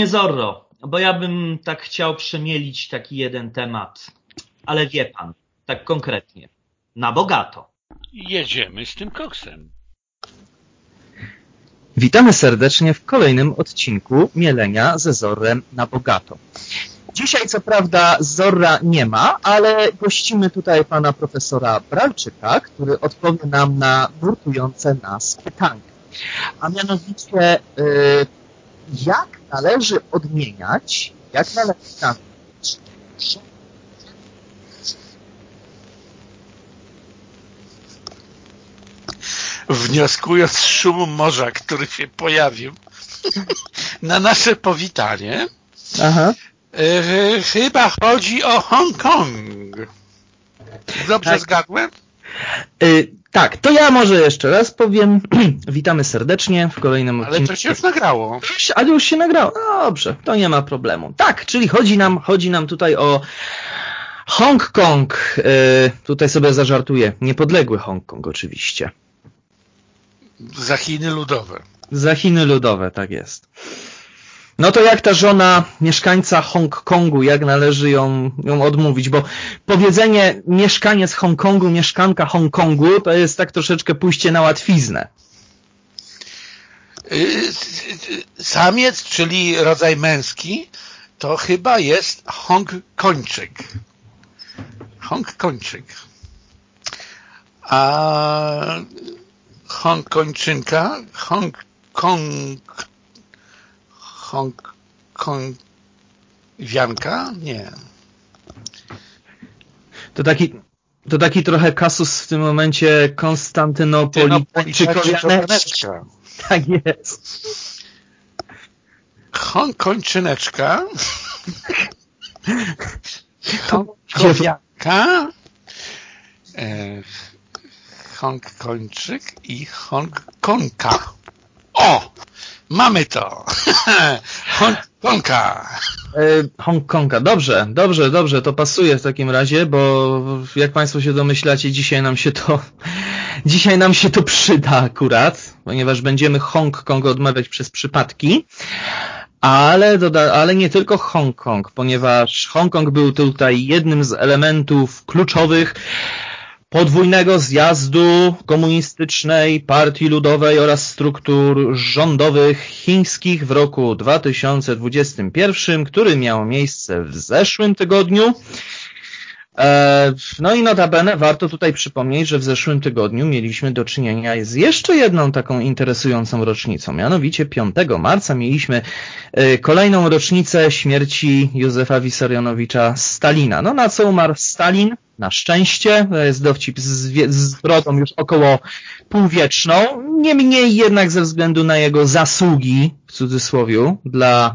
Panie Zorro, bo ja bym tak chciał przemielić taki jeden temat, ale wie pan, tak konkretnie, na bogato. Jedziemy z tym koksem. Witamy serdecznie w kolejnym odcinku Mielenia ze Zorrem na bogato. Dzisiaj co prawda Zorra nie ma, ale gościmy tutaj pana profesora Bralczyka, który odpowie nam na nurtujące nas pytania. A mianowicie, y, jak należy odmieniać, jak należy nazwać Wnioskując z szumu morza, który się pojawił na nasze powitanie, Aha. e, chyba chodzi o Hongkong. Dobrze Tak. zgadłem? Y, tak, to ja może jeszcze raz powiem. Witamy serdecznie w kolejnym Ale odcinku. to się już nagrało. Ale już się nagrało. No dobrze, to nie ma problemu. Tak, czyli chodzi nam, chodzi nam tutaj o Hongkong. Y, tutaj sobie zażartuję. Niepodległy Hongkong oczywiście. Za Chiny ludowe. Za Chiny ludowe, tak jest. No to jak ta żona mieszkańca Hongkongu, jak należy ją, ją odmówić? Bo powiedzenie mieszkaniec Hongkongu, mieszkanka Hongkongu, to jest tak troszeczkę pójście na łatwiznę. Y, Samiec, czyli rodzaj męski, to chyba jest Hongkończyk. Hongkończyk. A Hongkończynka, Hongkong, Hongkongianka? Nie. To taki, to taki trochę kasus w tym momencie Konstantynopolitańczykowianeczka. Tak jest. Hongkończyneczka, Hongkowianka, e, Hongkończyk i Hongkonka. Mamy to! Hongkonka! E, Hongkonga. Dobrze, dobrze, dobrze, to pasuje w takim razie, bo jak Państwo się domyślacie, dzisiaj nam się to, dzisiaj nam się to przyda akurat, ponieważ będziemy Hongkong odmawiać przez przypadki. Ale, doda, ale nie tylko Hongkong, ponieważ Hongkong był tutaj jednym z elementów kluczowych podwójnego zjazdu komunistycznej partii ludowej oraz struktur rządowych chińskich w roku 2021, który miał miejsce w zeszłym tygodniu. E, No i notabene warto tutaj przypomnieć, że w zeszłym tygodniu mieliśmy do czynienia z jeszcze jedną taką interesującą rocznicą. Mianowicie 5 marca mieliśmy e, kolejną rocznicę śmierci Józefa Wissarionowicza Stalina. No na co umarł Stalin? Na szczęście, to jest dowcip z, z już około półwieczną, niemniej jednak ze względu na jego zasługi, w cudzysłowie, dla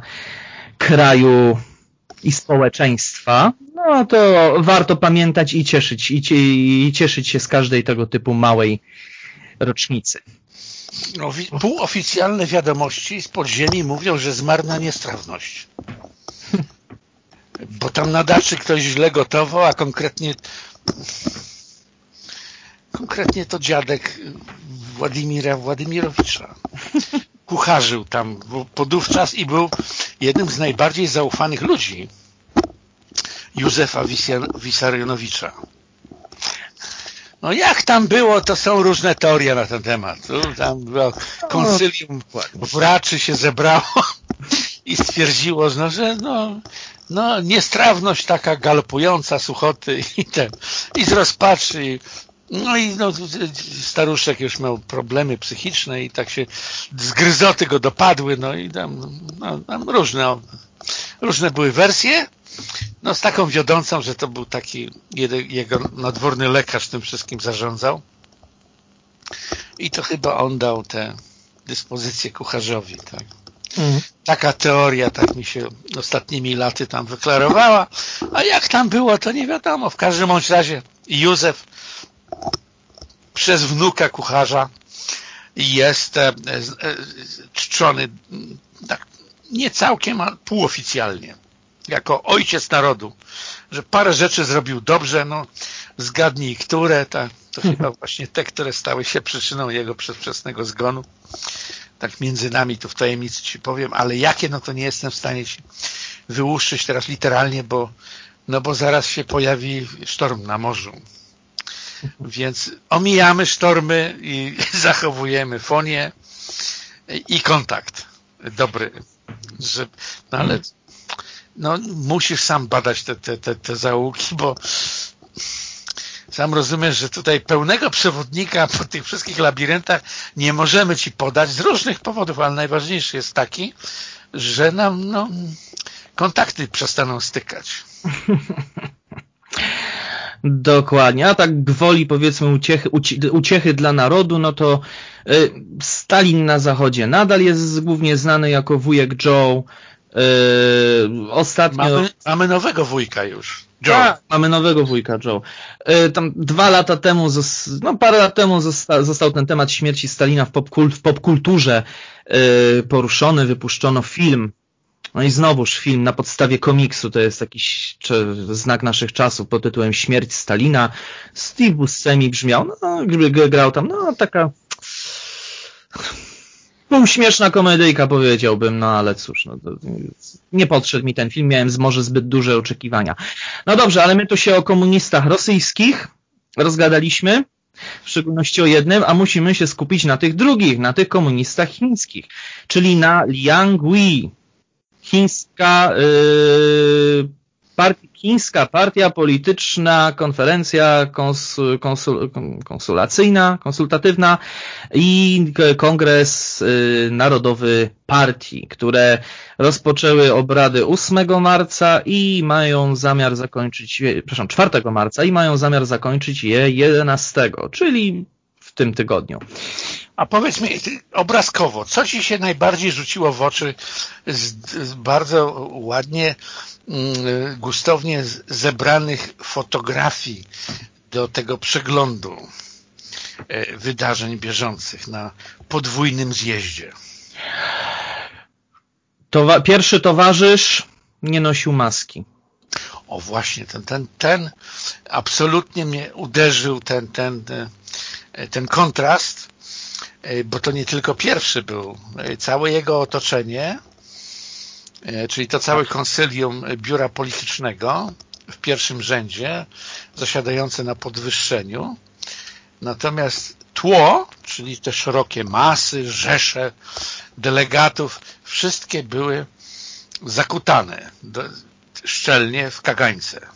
kraju i społeczeństwa, no to warto pamiętać i cieszyć, i, i cieszyć się z każdej tego typu małej rocznicy. No, półoficjalne wiadomości z podziemi mówią, że zmarł na niestrawność. Bo tam na daczy ktoś źle gotował, a konkretnie konkretnie to dziadek Władimira Władimirowicza kucharzył tam podówczas i był jednym z najbardziej zaufanych ludzi Józefa Wisarionowicza. No jak tam było, to są różne teorie na ten temat. Tam było konsylium wraczy się zebrało i stwierdziło, no, że no, no, niestrawność taka galopująca, suchoty i ten, i z rozpaczy. No i no, staruszek już miał problemy psychiczne i tak się zgryzoty go dopadły, no i tam, no, tam różne, różne były wersje. No z taką wiodącą, że to był taki jede- jego nadworny lekarz tym wszystkim zarządzał. I to chyba on dał te dyspozycje kucharzowi, tak. Taka teoria tak mi się ostatnimi laty tam wyklarowała, a jak tam było, to nie wiadomo. W każdym bądź razie Józef przez wnuka kucharza jest e, e, czczony tak nie całkiem, a półoficjalnie jako ojciec narodu, że parę rzeczy zrobił dobrze, no zgadnij które, ta, to chyba właśnie te, które stały się przyczyną jego przedwczesnego zgonu. tak między nami tu w tajemnicy Ci powiem, ale jakie, no to nie jestem w stanie Ci wyłuszczyć teraz literalnie, bo, no bo zaraz się pojawi sztorm na morzu. Więc omijamy sztormy i zachowujemy fonię i kontakt dobry. Że, no ale no, musisz sam badać te, te, te, te zaułki, bo sam rozumiesz, że tutaj pełnego przewodnika po tych wszystkich labiryntach nie możemy Ci podać z różnych powodów, ale najważniejszy jest taki, że nam no, kontakty przestaną stykać. Dokładnie, a tak gwoli powiedzmy uciechy, uciechy dla narodu, no to y, Stalin na zachodzie nadal jest głównie znany jako wujek Joe. Y, ostatnio... Mamy, mamy nowego wujka już. Joe. Tak, mamy nowego wujka Joe. Y, tam dwa lata temu, no parę lat temu zosta, został ten temat śmierci Stalina w, popkult, w popkulturze poruszony, wypuszczono film no i znowuż film na podstawie komiksu, to jest jakiś znak naszych czasów pod tytułem Śmierć Stalina. Steve Buscemi brzmiał, no, grał tam, no taka półśmieszna komedyjka powiedziałbym, no ale cóż, no, nie podszedł mi ten film, miałem może zbyt duże oczekiwania. No dobrze, ale my tu się o komunistach rosyjskich rozgadaliśmy, w szczególności o jednym, a musimy się skupić na tych drugich, na tych komunistach chińskich, czyli na Liang Wei, chińska, yy, partia, chińska partia polityczna, konferencja konsul, konsul, konsulacyjna, konsultatywna i kongres yy, narodowy partii, które rozpoczęły obrady 8 marca i mają zamiar zakończyć, przepraszam, 4 marca i mają zamiar zakończyć je 11, czyli w tym tygodniu. A powiedz mi obrazkowo, co Ci się najbardziej rzuciło w oczy z, z bardzo ładnie, mm, gustownie zebranych fotografii do tego przeglądu e, wydarzeń bieżących na podwójnym zjeździe? Towa pierwszy towarzysz nie nosił maski. O właśnie, ten, ten, ten absolutnie mnie uderzył, ten, ten, ten, ten kontrast, E, bo to nie tylko pierwszy był. E, całe jego otoczenie, e, czyli to całe konsylium biura politycznego w pierwszym rzędzie, zasiadające na podwyższeniu, natomiast tło, czyli te szerokie masy, rzesze delegatów, wszystkie były zakutane do, szczelnie w kagańce.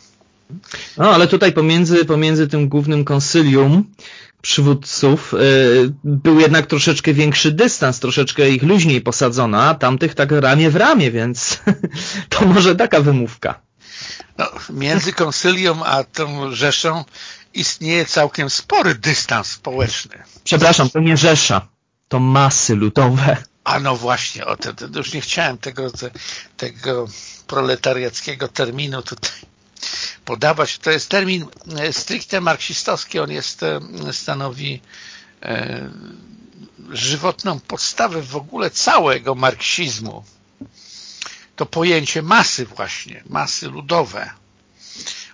No, ale tutaj pomiędzy, pomiędzy tym głównym konsylium przywódców y, był jednak troszeczkę większy dystans, troszeczkę ich luźniej posadzono, a tamtych tak ramię w ramię, więc to może taka wymówka. No, między konsylium a tą Rzeszą istnieje całkiem spory dystans społeczny. Przepraszam, to nie Rzesza, to masy ludowe. A no właśnie, o to już nie chciałem tego, tego proletariackiego terminu tutaj podawać. To jest termin e, stricte marksistowski, on jest, e, stanowi e, żywotną podstawę w ogóle całego marksizmu. To pojęcie masy właśnie, masy ludowe.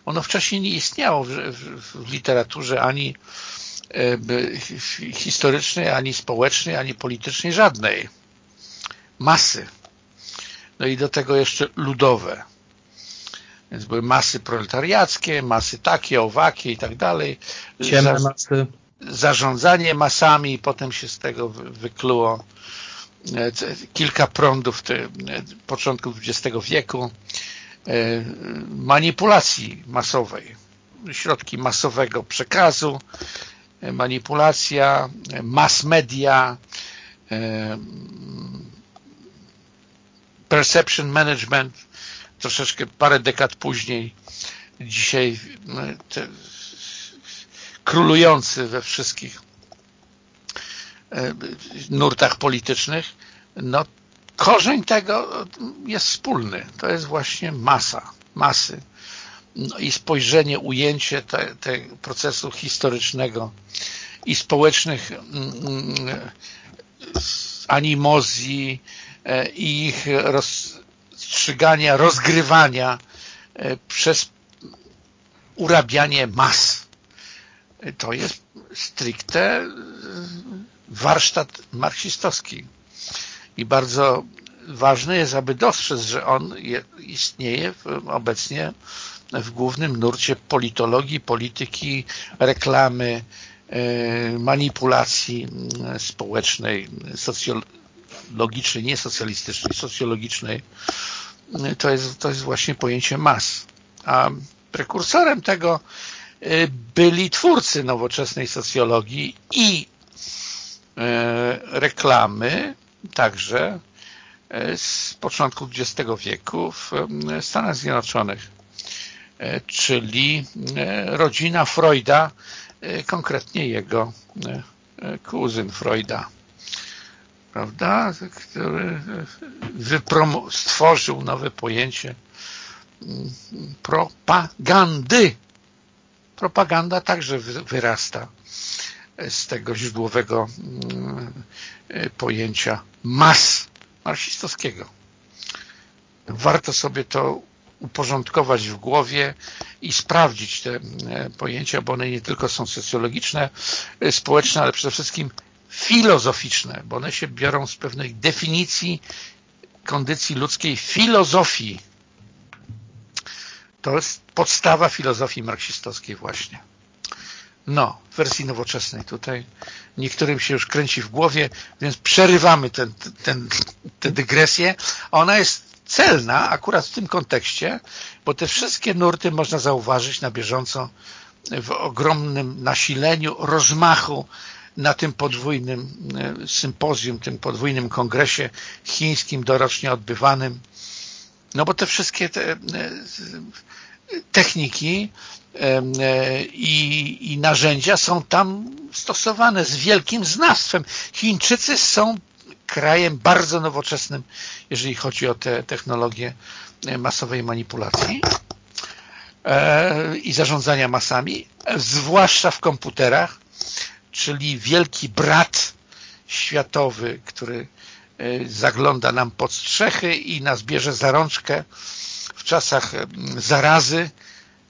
Ono wcześniej nie istniało w, w, w literaturze ani historycznej, ani społecznej, ani politycznej, żadnej. Masy. No i do tego jeszcze ludowe. Więc były masy proletariackie, masy takie, owakie i tak dalej. Ciemne masy. Zarządzanie masami, potem się z tego wykluło e, kilka prądów te, e, początku XX wieku e, manipulacji masowej, środki masowego przekazu, manipulacja, mass media, perception management, troszeczkę parę dekad później, dzisiaj no, te, królujący we wszystkich e, nurtach politycznych, no korzeń tego jest wspólny. To jest właśnie masa, masy. No i spojrzenie, ujęcie tego te procesu historycznego i społecznych mm, mm, animozji e, i ich roz, strzygania, rozgrywania e, przez urabianie mas. To jest stricte e, warsztat marksistowski. i bardzo ważne jest, aby dostrzec, że on istnieje obecnie w głównym nurcie politologii, polityki, reklamy, e, manipulacji społecznej, socjologicznej, nie socjalistycznej, socjologicznej. To jest, to jest właśnie pojęcie mas. A prekursorem tego e, byli twórcy nowoczesnej socjologii i e, reklamy, także z początku XX wieku w Stanach Zjednoczonych, czyli rodzina Freuda, konkretnie jego kuzyn Freuda, prawda, który stworzył nowe pojęcie propagandy. Propaganda także wyrasta z tego źródłowego pojęcia mas marksistowskiego. Warto sobie to uporządkować w głowie i sprawdzić te e, pojęcia, bo one nie tylko są socjologiczne, e, społeczne, ale przede wszystkim filozoficzne, bo one się biorą z pewnej definicji kondycji ludzkiej filozofii. To jest podstawa filozofii marksistowskiej właśnie. No, w wersji nowoczesnej tutaj niektórym się już kręci w głowie, więc przerywamy ten, ten, tę dygresję. Ona jest celna akurat w tym kontekście, bo te wszystkie nurty można zauważyć na bieżąco w ogromnym nasileniu, rozmachu na tym podwójnym e, sympozjum, tym podwójnym kongresie chińskim dorocznie odbywanym. No bo te wszystkie te e, techniki E, i, i narzędzia są tam stosowane z wielkim znawstwem. Chińczycy są krajem bardzo nowoczesnym, jeżeli chodzi o te technologie masowej manipulacji i zarządzania masami, zwłaszcza w komputerach, czyli wielki brat światowy, który zagląda nam pod strzechy i nas bierze za rączkę w czasach zarazy,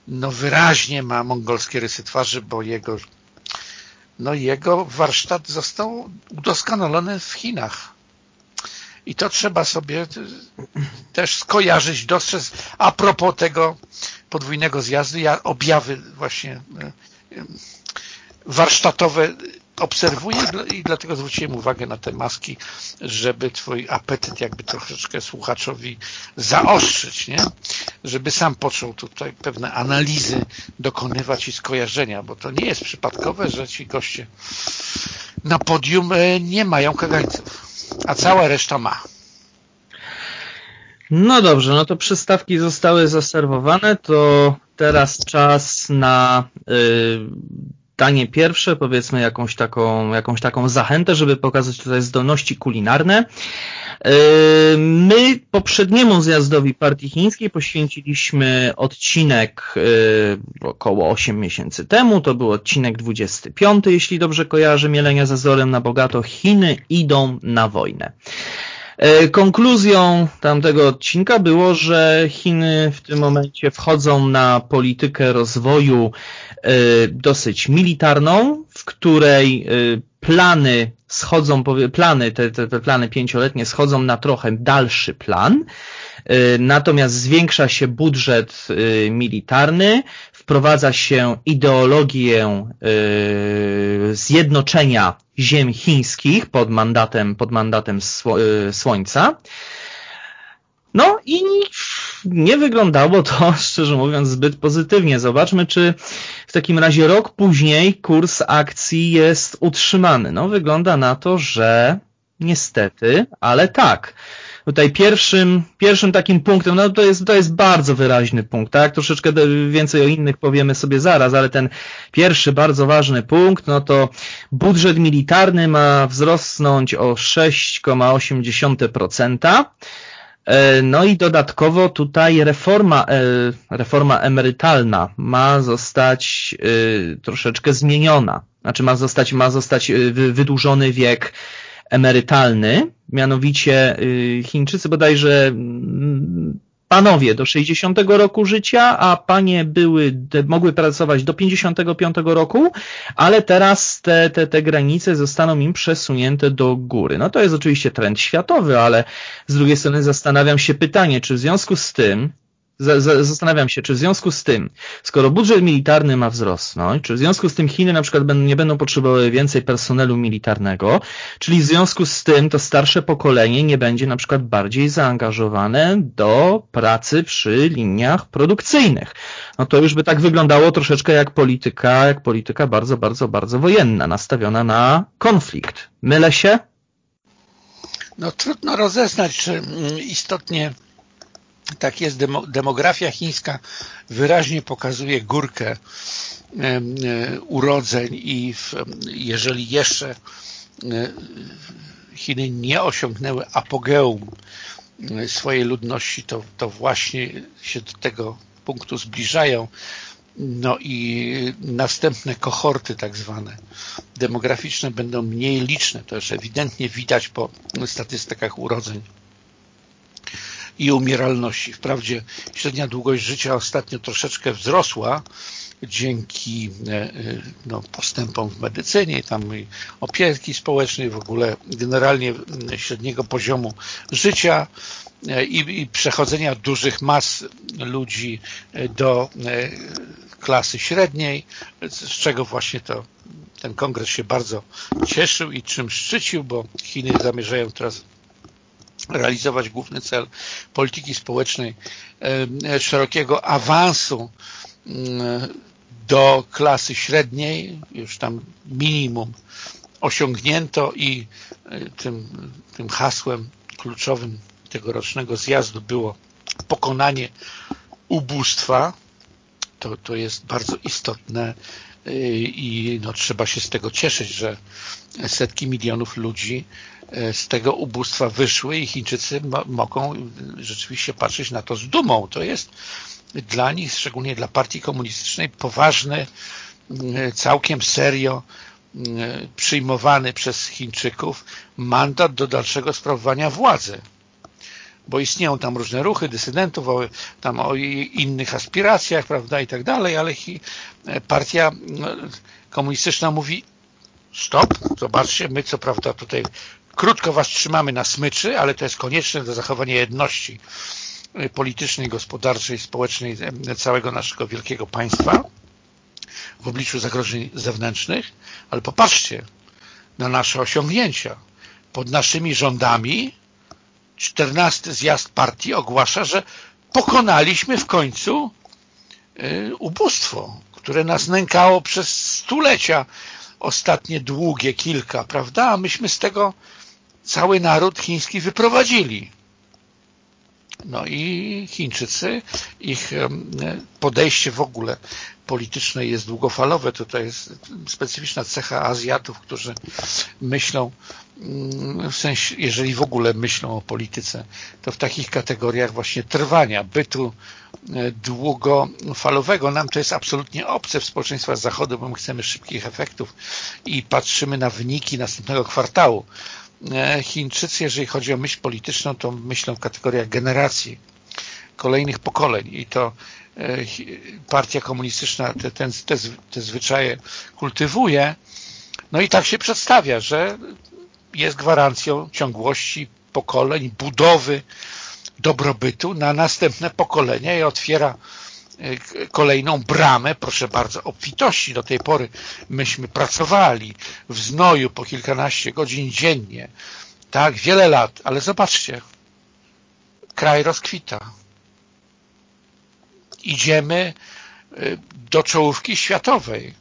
no wyraźnie ma mongolskie rysy twarzy, bo jego no jego warsztat został udoskonalony w Chinach. I to trzeba sobie też skojarzyć, dostrzec a propos tego podwójnego zjazdu, ja objawy właśnie e, warsztatowe obserwuję i dlatego zwróciłem uwagę na te maski, żeby twój apetyt jakby troszeczkę słuchaczowi zaostrzyć, nie? Żeby sam począł tutaj pewne analizy dokonywać i skojarzenia, bo to nie jest przypadkowe, że ci goście na podium e, nie mają kagańców, a cała reszta ma. No dobrze, no to przystawki zostały zaserwowane, to teraz czas na yy, danie pierwsze, powiedzmy jakąś taką, jakąś taką zachętę, żeby pokazać tutaj zdolności kulinarne. Yy, my poprzedniemu zjazdowi partii chińskiej poświęciliśmy odcinek yy, około 8 miesięcy temu. To był odcinek 25, jeśli dobrze kojarzę, mielenia zezorem na bogato. Chiny idą na wojnę. Yy, konkluzją tamtego odcinka było, że Chiny w tym momencie wchodzą na politykę rozwoju Y, dosyć militarną, w której y, plany schodzą, plany, te, te, te plany pięcioletnie schodzą na trochę dalszy plan, natomiast zwiększa się budżet militarny, wprowadza się ideologię zjednoczenia ziem chińskich pod mandatem, pod mandatem Słońca. No i nie wyglądało to, szczerze mówiąc, zbyt pozytywnie. Zobaczmy, czy w takim razie rok później kurs akcji jest utrzymany. No wygląda na to, że niestety, ale tak. Tutaj pierwszym, pierwszym takim punktem, no to jest, to jest bardzo wyraźny punkt, tak? Troszeczkę więcej o innych powiemy sobie zaraz, ale ten pierwszy bardzo ważny punkt, no to budżet militarny ma wzrosnąć o 6,8%. E, no i dodatkowo tutaj reforma, e, reforma emerytalna ma zostać e, troszeczkę zmieniona. Znaczy ma zostać, ma zostać wydłużony wiek emerytalny. Mianowicie Chińczycy bodajże panowie do 60 roku życia, a panie były, mogły pracować do 55 roku, ale teraz te, te, te granice zostaną im przesunięte do góry. No to jest oczywiście trend światowy, ale z drugiej strony zastanawiam się pytanie, czy w związku z tym zastanawiam się, czy w związku z tym, skoro budżet militarny ma wzrosnąć, czy w związku z tym Chiny na przykład nie będą potrzebowały więcej personelu militarnego, czyli w związku z tym to starsze pokolenie nie będzie na przykład bardziej zaangażowane do pracy przy liniach produkcyjnych. No to już by tak wyglądało troszeczkę jak polityka, jak polityka bardzo, bardzo, bardzo wojenna, nastawiona na konflikt. Mylę się? No trudno rozeznać, czy mm, istotnie tak jest, demografia chińska wyraźnie pokazuje górkę urodzeń i jeżeli jeszcze Chiny nie osiągnęły apogeum swojej ludności, to, to właśnie się do tego punktu zbliżają. No i następne kohorty tak zwane demograficzne będą mniej liczne. To już ewidentnie widać po statystykach urodzeń i umieralności. Wprawdzie średnia długość życia ostatnio troszeczkę wzrosła dzięki e, e, no, postępom w medycynie, tam opieki społecznej, w ogóle generalnie średniego poziomu życia e, i, i przechodzenia dużych mas ludzi do klasy średniej, z czego właśnie to ten kongres się bardzo cieszył i czym szczycił, bo Chiny zamierzają teraz realizować główny cel polityki społecznej szerokiego awansu mm, do klasy średniej, już tam minimum osiągnięto i e, tym, tym hasłem kluczowym tegorocznego zjazdu było pokonanie ubóstwa. To, to jest bardzo istotne i no, trzeba się z tego cieszyć, że setki milionów ludzi E, z tego ubóstwa wyszły i Chińczycy mogą rzeczywiście patrzeć na to z dumą. To jest dla nich, szczególnie dla partii komunistycznej, poważny, mm, całkiem serio mm, przyjmowany przez Chińczyków mandat do dalszego sprawowania władzy. Bo istnieją tam różne ruchy dysydentów, o, tam o innych aspiracjach, prawda, i tak dalej, ale partia mm, komunistyczna mówi stop, zobaczcie, my co prawda tutaj Krótko Was trzymamy na smyczy, ale to jest konieczne do zachowania jedności politycznej, gospodarczej, społecznej całego naszego wielkiego państwa w obliczu zagrożeń zewnętrznych, ale popatrzcie na nasze osiągnięcia. Pod naszymi rządami 14 zjazd partii ogłasza, że pokonaliśmy w końcu y, ubóstwo, które nas nękało przez stulecia, ostatnie długie kilka, prawda? A myśmy z tego cały naród chiński wyprowadzili. No i Chińczycy, ich podejście w ogóle polityczne jest długofalowe. Tutaj jest specyficzna cecha Azjatów, którzy myślą, mm, w sensie, jeżeli w ogóle myślą o polityce, to w takich kategoriach właśnie trwania, bytu e, długofalowego. Nam to jest absolutnie obce w społeczeństwach Zachodu, bo my chcemy szybkich efektów i patrzymy na wyniki następnego kwartału Chińczycy, jeżeli chodzi o myśl polityczną, to myślą w kategoriach generacji, kolejnych pokoleń i to e, partia komunistyczna te, te, te, zwyczaje kultywuje. No i tak się przedstawia, że jest gwarancją ciągłości pokoleń, budowy dobrobytu na następne pokolenia i otwiera E, kolejną bramę, proszę bardzo, obfitości. Do tej pory myśmy pracowali w znoju po kilkanaście godzin dziennie. Tak, wiele lat, ale zobaczcie, kraj rozkwita. Idziemy e, do czołówki światowej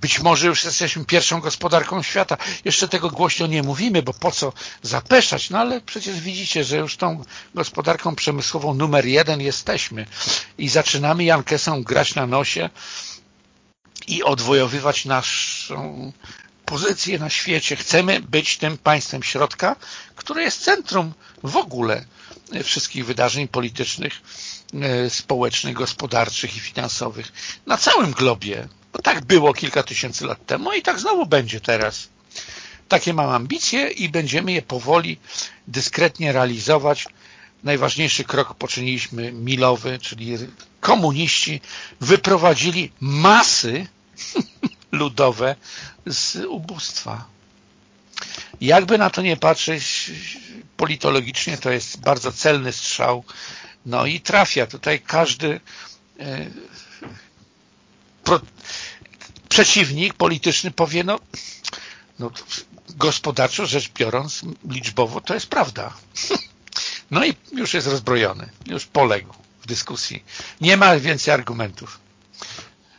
być może już jesteśmy pierwszą gospodarką świata. Jeszcze tego głośno nie mówimy, bo po co zapeszać? No ale przecież widzicie, że już tą gospodarką przemysłową numer jeden jesteśmy i zaczynamy Jankesą grać na nosie i odwojowywać naszą pozycję na świecie. Chcemy być tym państwem środka, które jest centrum w ogóle wszystkich wydarzeń politycznych, e, społecznych, gospodarczych i finansowych na całym globie. Bo tak było kilka tysięcy lat temu i tak znowu będzie teraz. Takie mam ambicje i będziemy je powoli, dyskretnie realizować najważniejszy krok poczyniliśmy milowy, czyli komuniści wyprowadzili masy ludowe z ubóstwa. Jakby na to nie patrzeć politologicznie, to jest bardzo celny strzał. No i trafia tutaj każdy e, pro, przeciwnik polityczny powie, no, no gospodarczo rzecz biorąc, liczbowo to jest prawda. No i już jest rozbrojony, już poległ w dyskusji. Nie ma więcej argumentów.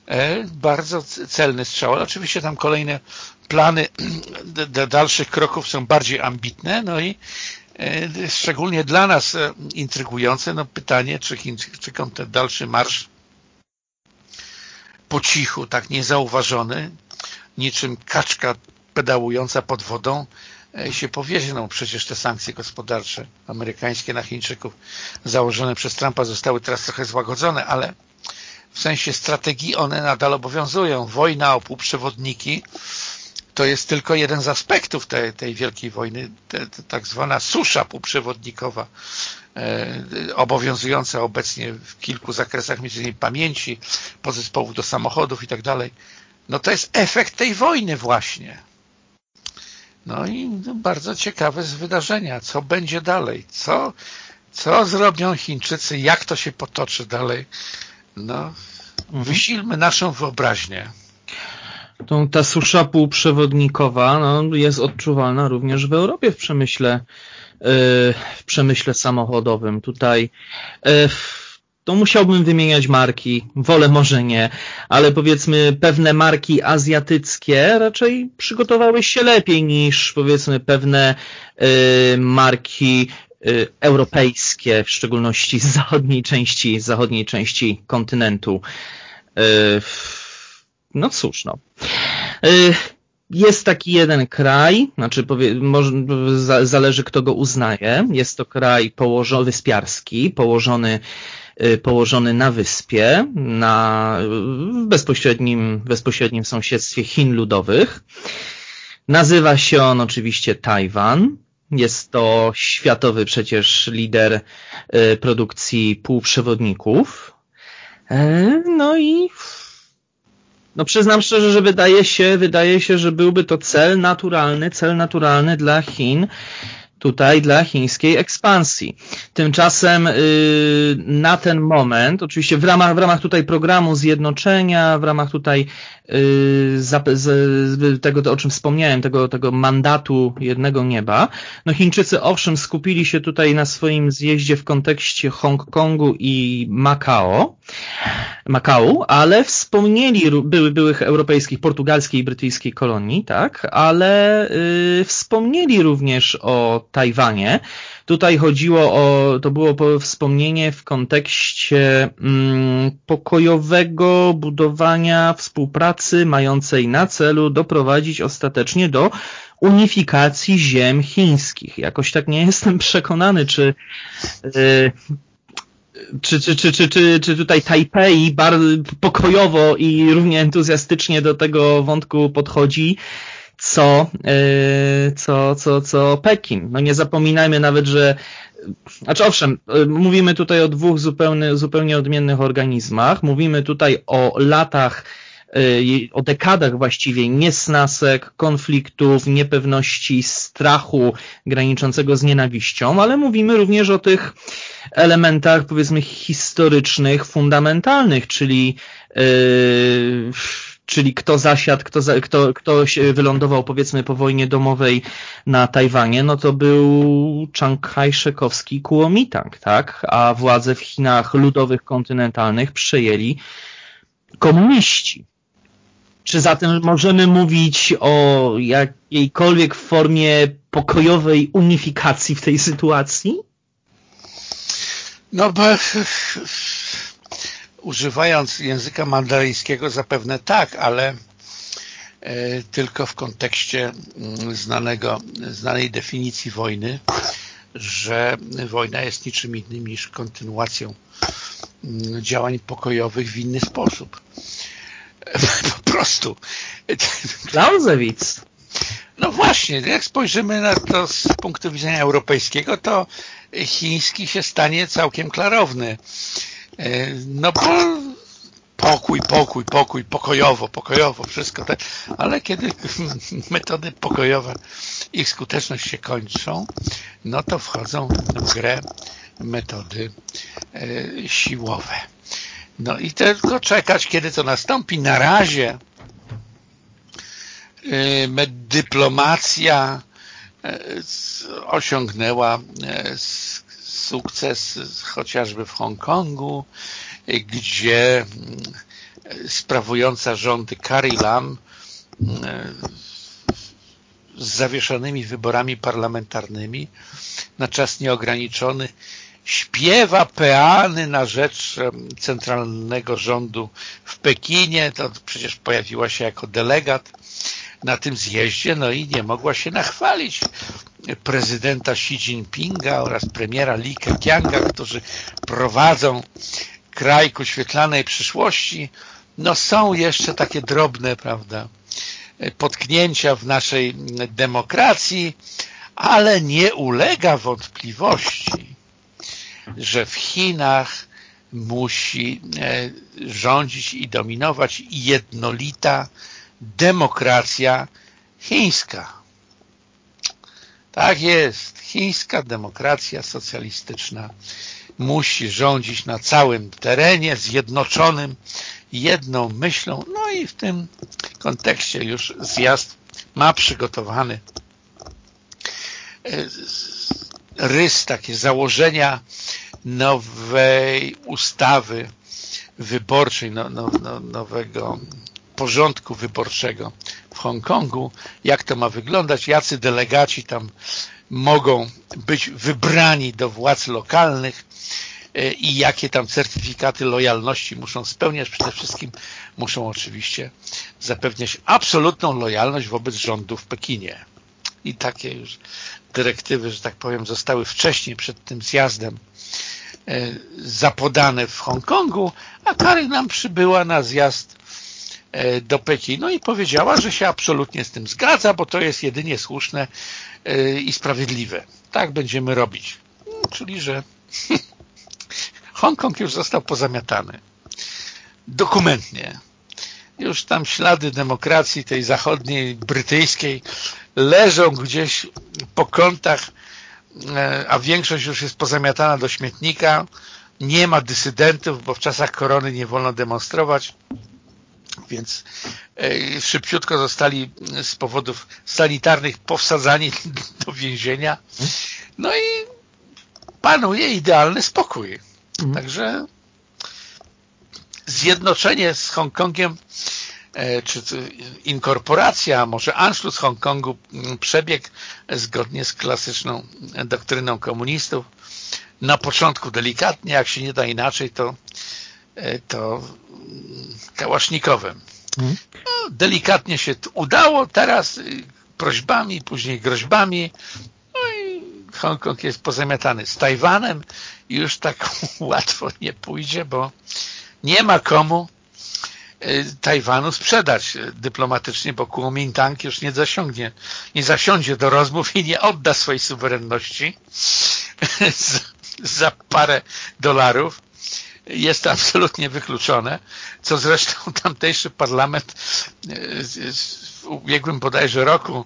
E, bardzo celny strzał, oczywiście tam kolejne plany dalszych kroków są bardziej ambitne, no i e, szczególnie dla nas e, intrygujące no pytanie, czy Chińczycy ten dalszy marsz po cichu, tak niezauważony, niczym kaczka pedałująca pod wodą, się powierzy. No przecież te sankcje gospodarcze amerykańskie na Chińczyków założone przez Trumpa zostały teraz trochę złagodzone, ale w sensie strategii one nadal obowiązują. Wojna o półprzewodniki to jest tylko jeden z aspektów tej, tej wielkiej wojny, te, te, tak zwana susza półprzewodnikowa, e, obowiązująca obecnie w kilku zakresach, między innymi pamięci, podzespołów do samochodów i tak dalej. No to jest efekt tej wojny właśnie. No i bardzo ciekawe z wydarzenia. Co będzie dalej? Co, co zrobią Chińczycy? Jak to się potoczy dalej? No, mhm. wysilmy naszą wyobraźnię. Tą, ta susza półprzewodnikowa no, jest odczuwalna również w Europie w przemyśle, w przemyśle samochodowym. Tutaj yy, to musiałbym wymieniać marki, wolę może nie, ale powiedzmy pewne marki azjatyckie raczej przygotowały się lepiej niż powiedzmy pewne y, marki y, europejskie, w szczególności z zachodniej części, zachodniej części kontynentu. Y, no cóż, no. Jest taki jeden kraj, znaczy powie, może, zależy kto go uznaje, jest to kraj położony, wyspiarski, położony Y, położony na wyspie, na, w bezpośrednim, bezpośrednim sąsiedztwie Chin Ludowych. Nazywa się on oczywiście Tajwan. Jest to światowy przecież lider y, produkcji półprzewodników. E, no i no przyznam szczerze, że wydaje się, wydaje się, że byłby to cel naturalny, cel naturalny dla Chin tutaj dla chińskiej ekspansji. Tymczasem yy, na ten moment, oczywiście w ramach, w ramach tutaj programu zjednoczenia, w ramach tutaj yy, z, z, tego, o czym wspomniałem, tego, tego mandatu jednego nieba, no Chińczycy owszem skupili się tutaj na swoim zjeździe w kontekście Hongkongu i Macao, Macau, ale wspomnieli były, byłych europejskich, portugalskiej i brytyjskiej kolonii, tak, ale yy, wspomnieli również o Tajwanie. Tutaj chodziło o, to było wspomnienie w kontekście mm, pokojowego budowania współpracy mającej na celu doprowadzić ostatecznie do unifikacji ziem chińskich. Jakoś tak nie jestem przekonany, czy yy, czy, czy, czy, czy, czy, czy tutaj Tajpej bardzo pokojowo i równie entuzjastycznie do tego wątku podchodzi, co, yy, co, co, co Pekin. No nie zapominajmy nawet, że znaczy owszem, yy, mówimy tutaj o dwóch zupełnie, zupełnie odmiennych organizmach. Mówimy tutaj o latach, o dekadach właściwie niesnasek, konfliktów, niepewności, strachu graniczącego z nienawiścią, ale mówimy również o tych elementach powiedzmy historycznych, fundamentalnych, czyli yy, czyli kto zasiadł, kto, kto, kto wylądował powiedzmy po wojnie domowej na Tajwanie, no to był Chiang Kai-shekowski Kuomintang, tak? A władze w Chinach ludowych kontynentalnych przejęli komuniści. Czy zatem możemy mówić o jakiejkolwiek formie pokojowej unifikacji w tej sytuacji? No bo używając języka mandaryńskiego zapewne tak, ale e, tylko w kontekście mm, znanego, znanej definicji wojny, że wojna jest niczym innym niż kontynuacją mm, działań pokojowych w inny sposób. Po prostu. Clausewitz. No właśnie, jak spojrzymy na to z punktu widzenia europejskiego, to chiński się stanie całkiem klarowny. No bo pokój, pokój, pokój, pokojowo, pokojowo, wszystko tak, ale kiedy metody pokojowe, ich skuteczność się kończą, no to wchodzą w grę metody e, siłowe. No i tylko czekać, kiedy to nastąpi. Na razie e, dyplomacja e, osiągnęła sukces chociażby w Hongkongu, gdzie sprawująca rządy Carrie Lam z zawieszonymi wyborami parlamentarnymi na czas nieograniczony śpiewa peany na rzecz centralnego rządu w Pekinie, to przecież pojawiła się jako delegat na tym zjeździe, no i nie mogła się nachwalić prezydenta Xi Jinpinga oraz premiera Li Keqianga, którzy prowadzą kraj ku świetlanej przyszłości, no są jeszcze takie drobne, prawda, potknięcia w naszej demokracji, ale nie ulega wątpliwości, że w Chinach musi e, rządzić i dominować jednolita demokracja chińska. Tak jest, chińska demokracja socjalistyczna musi rządzić na całym terenie zjednoczonym jedną myślą. No i w tym kontekście już zjazd ma przygotowany e, rys, takie założenia nowej ustawy wyborczej, no, no, no, nowego porządku wyborczego w Hongkongu, jak to ma wyglądać, jacy delegaci tam mogą być wybrani do władz lokalnych e, i jakie tam certyfikaty lojalności muszą spełniać. Przede wszystkim muszą oczywiście zapewniać absolutną lojalność wobec rządu w Pekinie. I takie już dyrektywy, że tak powiem, zostały wcześniej przed tym zjazdem e, zapodane w Hongkongu, a Kary nam przybyła na zjazd e, do Pekinu i powiedziała, że się absolutnie z tym zgadza, bo to jest jedynie słuszne e, i sprawiedliwe. Tak będziemy robić. Czyli, że Hongkong już został pozamiatany. Dokumentnie. Już tam ślady demokracji tej zachodniej, brytyjskiej leżą gdzieś po kątach, e, a większość już jest pozamiatana do śmietnika. Nie ma dysydentów, bo w czasach korony nie wolno demonstrować, więc e, szybciutko zostali z powodów sanitarnych powsadzani do więzienia. No i panuje idealny spokój. Mhm. Także zjednoczenie z Hongkongiem czy inkorporacja, może Anschluss Hongkongu mm, przebiegł zgodnie z klasyczną doktryną komunistów. Na początku delikatnie, jak się nie da inaczej, to, e, to mm, kałasznikowym. Hmm. No, delikatnie się udało, teraz y, prośbami, później groźbami. No i Hongkong jest pozamiatany z Tajwanem i już tak łatwo nie pójdzie, bo nie ma komu Tajwanu sprzedać dyplomatycznie, bo Kuomintang już nie zasiągnie, nie zasiądzie do rozmów i nie odda swojej suwerenności za parę dolarów. Jest to absolutnie wykluczone, co zresztą tamtejszy parlament y, w ubiegłym bodajże roku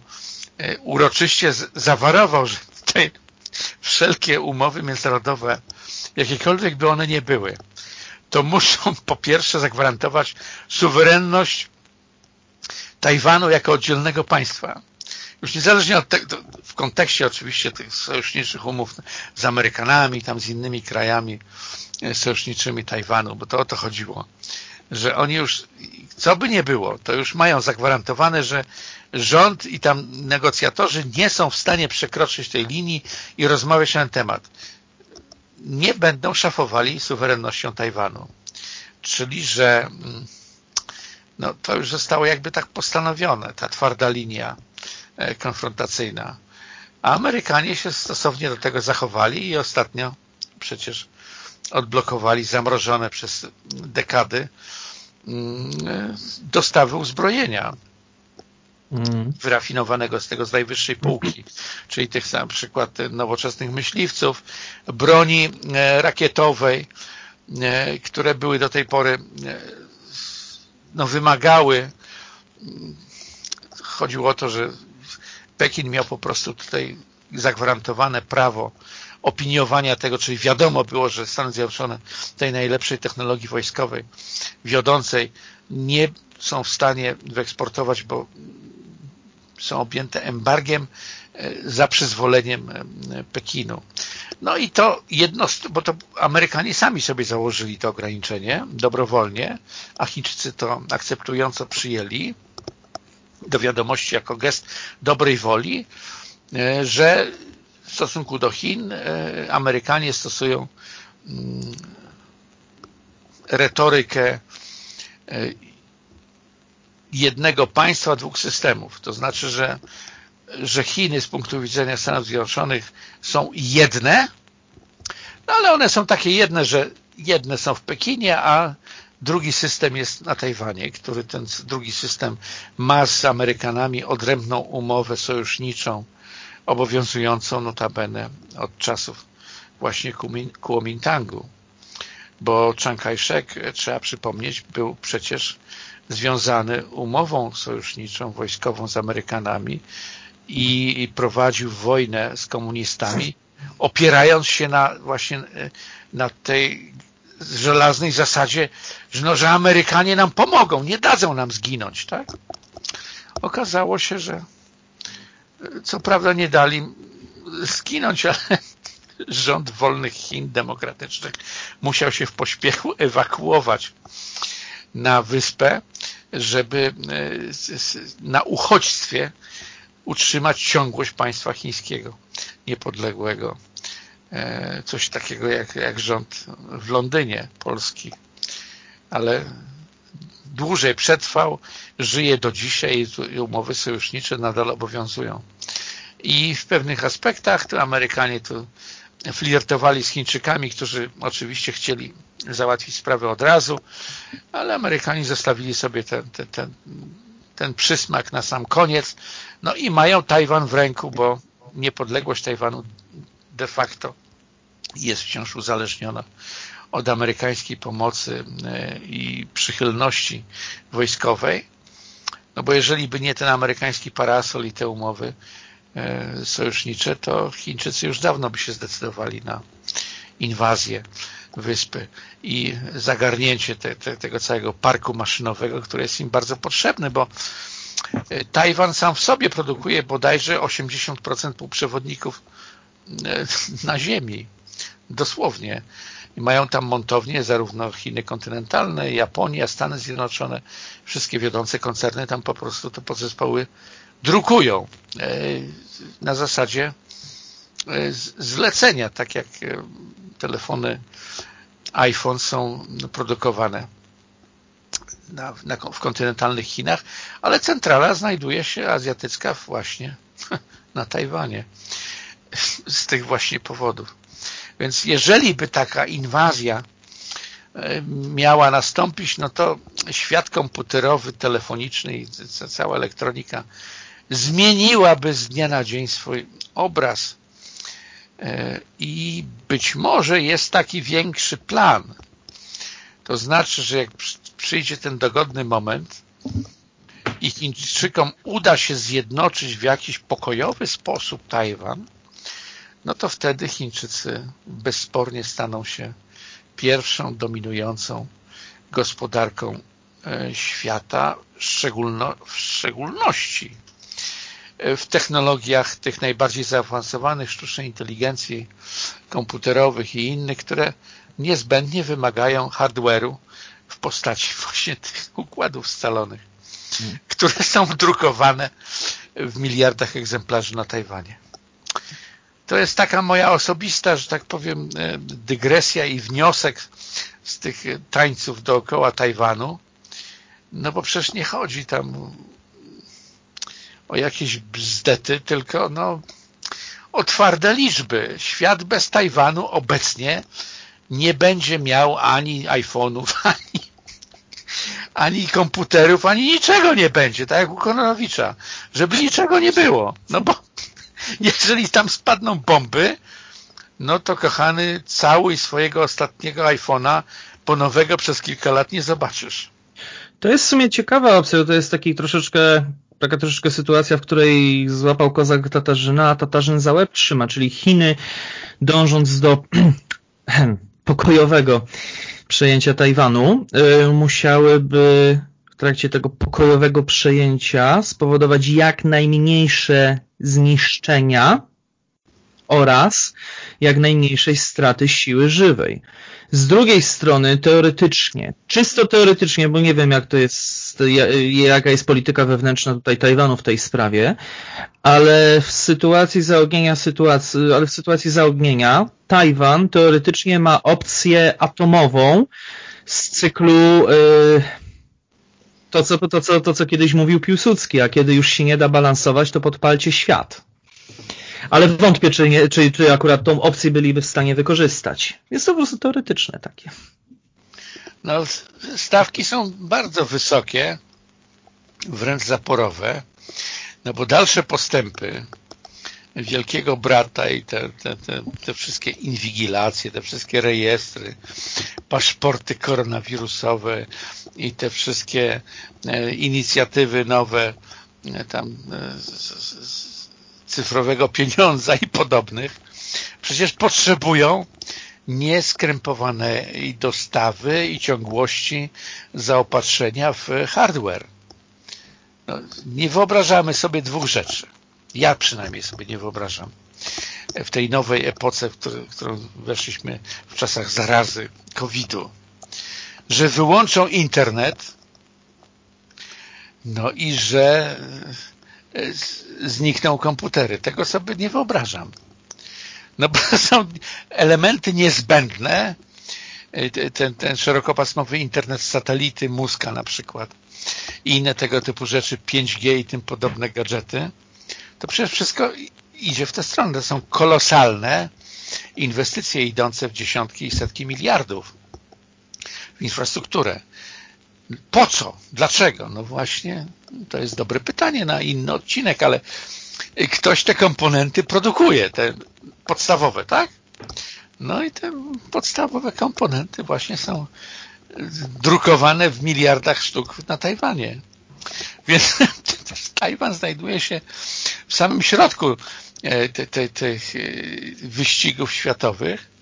y, uroczyście zawarował, że te wszelkie umowy międzynarodowe, jakiekolwiek by one nie były, to muszą po pierwsze zagwarantować suwerenność Tajwanu jako oddzielnego państwa. Już niezależnie od tego, w kontekście oczywiście tych sojuszniczych umów z Amerykanami, tam z innymi krajami e, sojuszniczymi Tajwanu, bo to o to chodziło, że oni już, co by nie było, to już mają zagwarantowane, że rząd i tam negocjatorzy nie są w stanie przekroczyć tej linii i rozmawiać na ten temat nie będą szafowali suwerennością Tajwanu. Czyli, że mm, no, to już zostało jakby tak postanowione, ta twarda linia e, konfrontacyjna. A Amerykanie się stosownie do tego zachowali i ostatnio przecież odblokowali zamrożone przez dekady mm, e, dostawy uzbrojenia. Wyrafinowanego z tego z najwyższej półki, czyli tych na przykład nowoczesnych myśliwców, broni e, rakietowej, e, które były do tej pory e, no, wymagały chodziło o to, że Pekin miał po prostu tutaj zagwarantowane prawo opiniowania tego, czyli wiadomo było, że Stany Zjednoczone tej najlepszej technologii wojskowej wiodącej nie są w stanie wyeksportować, bo są objęte embargiem e, za przyzwoleniem e, Pekinu. No i to jedno, bo to Amerykanie sami sobie założyli to ograniczenie dobrowolnie, a Chińczycy to akceptująco przyjęli do wiadomości jako gest dobrej woli, e, że w stosunku do Chin Amerykanie stosują mm, retorykę jednego państwa, dwóch systemów. To znaczy, że, że Chiny z punktu widzenia Stanów Zjednoczonych są jedne, no ale one są takie jedne, że jedne są w Pekinie, a drugi system jest na Tajwanie, który ten drugi system ma z Amerykanami odrębną umowę sojuszniczą, obowiązującą notabene od czasów właśnie Kuomintangu, bo Chiang Kai-shek, trzeba przypomnieć, był przecież związany umową sojuszniczą, wojskową z Amerykanami i prowadził wojnę z komunistami, opierając się na właśnie e, na tej żelaznej zasadzie, że, no, że Amerykanie nam pomogą, nie dadzą nam zginąć, tak? Okazało się, że e, co prawda nie dali zginąć, ale rząd wolnych Chin demokratycznych musiał się w pośpiechu ewakuować na wyspę, żeby e, na uchodźstwie utrzymać ciągłość państwa chińskiego niepodległego. E, coś takiego jak, jak rząd w Londynie Polski. Ale dłużej przetrwał, żyje do dzisiaj i umowy sojusznicze nadal obowiązują. I w pewnych aspektach to Amerykanie tu flirtowali z Chińczykami, którzy oczywiście chcieli załatwić sprawę od razu, ale Amerykanie zostawili sobie ten, ten, ten, ten przysmak na sam koniec. No i mają Tajwan w ręku, bo niepodległość Tajwanu de facto jest wciąż uzależniona od amerykańskiej pomocy e, i przychylności wojskowej. No bo jeżeli by nie ten amerykański parasol i te umowy sojusznicze, to Chińczycy już dawno by się zdecydowali na inwazję wyspy i zagarnięcie te, te, tego całego parku maszynowego, który jest im bardzo potrzebny, bo e, Tajwan sam w sobie produkuje bodajże 80% półprzewodników e, na ziemi. Dosłownie. I mają tam montownie zarówno Chiny kontynentalne, Japonia, Stany Zjednoczone, wszystkie wiodące koncerny tam po prostu te podzespoły drukują e, na zasadzie zlecenia, tak jak telefony iPhone są produkowane na, na, w kontynentalnych Chinach, ale centrala znajduje się azjatycka właśnie na Tajwanie z tych właśnie powodów. Więc jeżeli by taka inwazja e, miała nastąpić, no to świat komputerowy, telefoniczny i cała elektronika zmieniłaby z dnia na dzień swój obraz E, i być może jest taki większy plan. To znaczy, że jak przyjdzie ten dogodny moment i Chińczykom uda się zjednoczyć w jakiś pokojowy sposób Tajwan, no to wtedy Chińczycy bezspornie staną się pierwszą dominującą gospodarką e, świata, w szczególności w technologiach tych najbardziej zaawansowanych sztucznej inteligencji komputerowych i innych, które niezbędnie wymagają hardware'u w postaci właśnie tych układów scalonych, hmm. które są drukowane w miliardach egzemplarzy na Tajwanie. To jest taka moja osobista, że tak powiem, e, dygresja i wniosek z tych tańców dookoła Tajwanu, no bo przecież nie chodzi tam o jakieś bzdety, tylko no, o twarde liczby. Świat bez Tajwanu obecnie nie będzie miał ani iPhone'ów, ani, ani komputerów, ani niczego nie będzie, tak jak u Kononowicza. żeby niczego nie było. No bo jeżeli tam spadną bomby, no to kochany, całuj swojego ostatniego iPhone'a, po nowego przez kilka lat nie zobaczysz. To jest w sumie ciekawa opcja, to jest taki troszeczkę taka troszeczkę sytuacja, w której złapał kozak Tatarzyna, a Tatarzyn za łeb trzyma, czyli Chiny dążąc do pokojowego przejęcia Tajwanu, yy, musiałyby w trakcie tego pokojowego przejęcia spowodować jak najmniejsze zniszczenia oraz jak najmniejszej straty siły żywej. Z drugiej strony, teoretycznie, czysto teoretycznie, bo nie wiem jak to jest, jaka jest polityka wewnętrzna tutaj Tajwanu w tej sprawie, ale w sytuacji zaognienia sytuacji, ale w sytuacji zaognienia Tajwan teoretycznie ma opcję atomową z cyklu yy, to, co, to, co, to, co kiedyś mówił Piłsudski, a kiedy już się nie da balansować, to podpalcie świat ale wątpię, czy, nie, czy, czy akurat tą opcję byliby w stanie wykorzystać. Jest to po prostu teoretyczne takie. No, stawki są bardzo wysokie, wręcz zaporowe, no bo dalsze postępy Wielkiego Brata i te, te, te, te wszystkie inwigilacje, te wszystkie rejestry, paszporty koronawirusowe i te wszystkie e, inicjatywy nowe e, tam e, z, z, cyfrowego pieniądza i podobnych, przecież potrzebują nieskrępowanej dostawy i ciągłości zaopatrzenia w hardware. No, nie wyobrażamy sobie dwóch rzeczy. Ja przynajmniej sobie nie wyobrażam. W tej nowej epoce, w którą weszliśmy w czasach zarazy COVID-u, że wyłączą internet, no i że znikną komputery. Tego sobie nie wyobrażam. No bo są elementy niezbędne, ten, ten szerokopasmowy internet satelity, muska na przykład i inne tego typu rzeczy, 5G i tym podobne gadżety, to przecież wszystko idzie w tę stronę. To są kolosalne inwestycje idące w dziesiątki i setki miliardów w infrastrukturę. Po co? Dlaczego? No właśnie, to jest dobre pytanie na inny odcinek, ale ktoś te komponenty produkuje, te podstawowe, tak? No i te podstawowe komponenty właśnie są drukowane w miliardach sztuk na Tajwanie. Więc Tajwan znajduje się w samym środku e, tych te, wyścigów światowych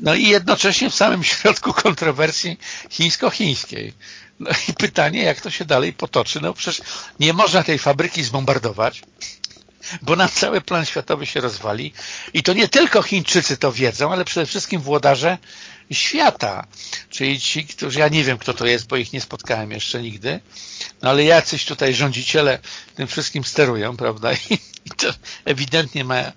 no i jednocześnie w samym środku kontrowersji chińsko-chińskiej. No i pytanie, jak to się dalej potoczy. No przecież nie można tej fabryki zbombardować, bo nam cały plan światowy się rozwali. I to nie tylko Chińczycy to wiedzą, ale przede wszystkim włodarze świata. Czyli ci, którzy, ja nie wiem kto to jest, bo ich nie spotkałem jeszcze nigdy, no ale jacyś tutaj rządziciele tym wszystkim sterują, prawda? I to ewidentnie ma e,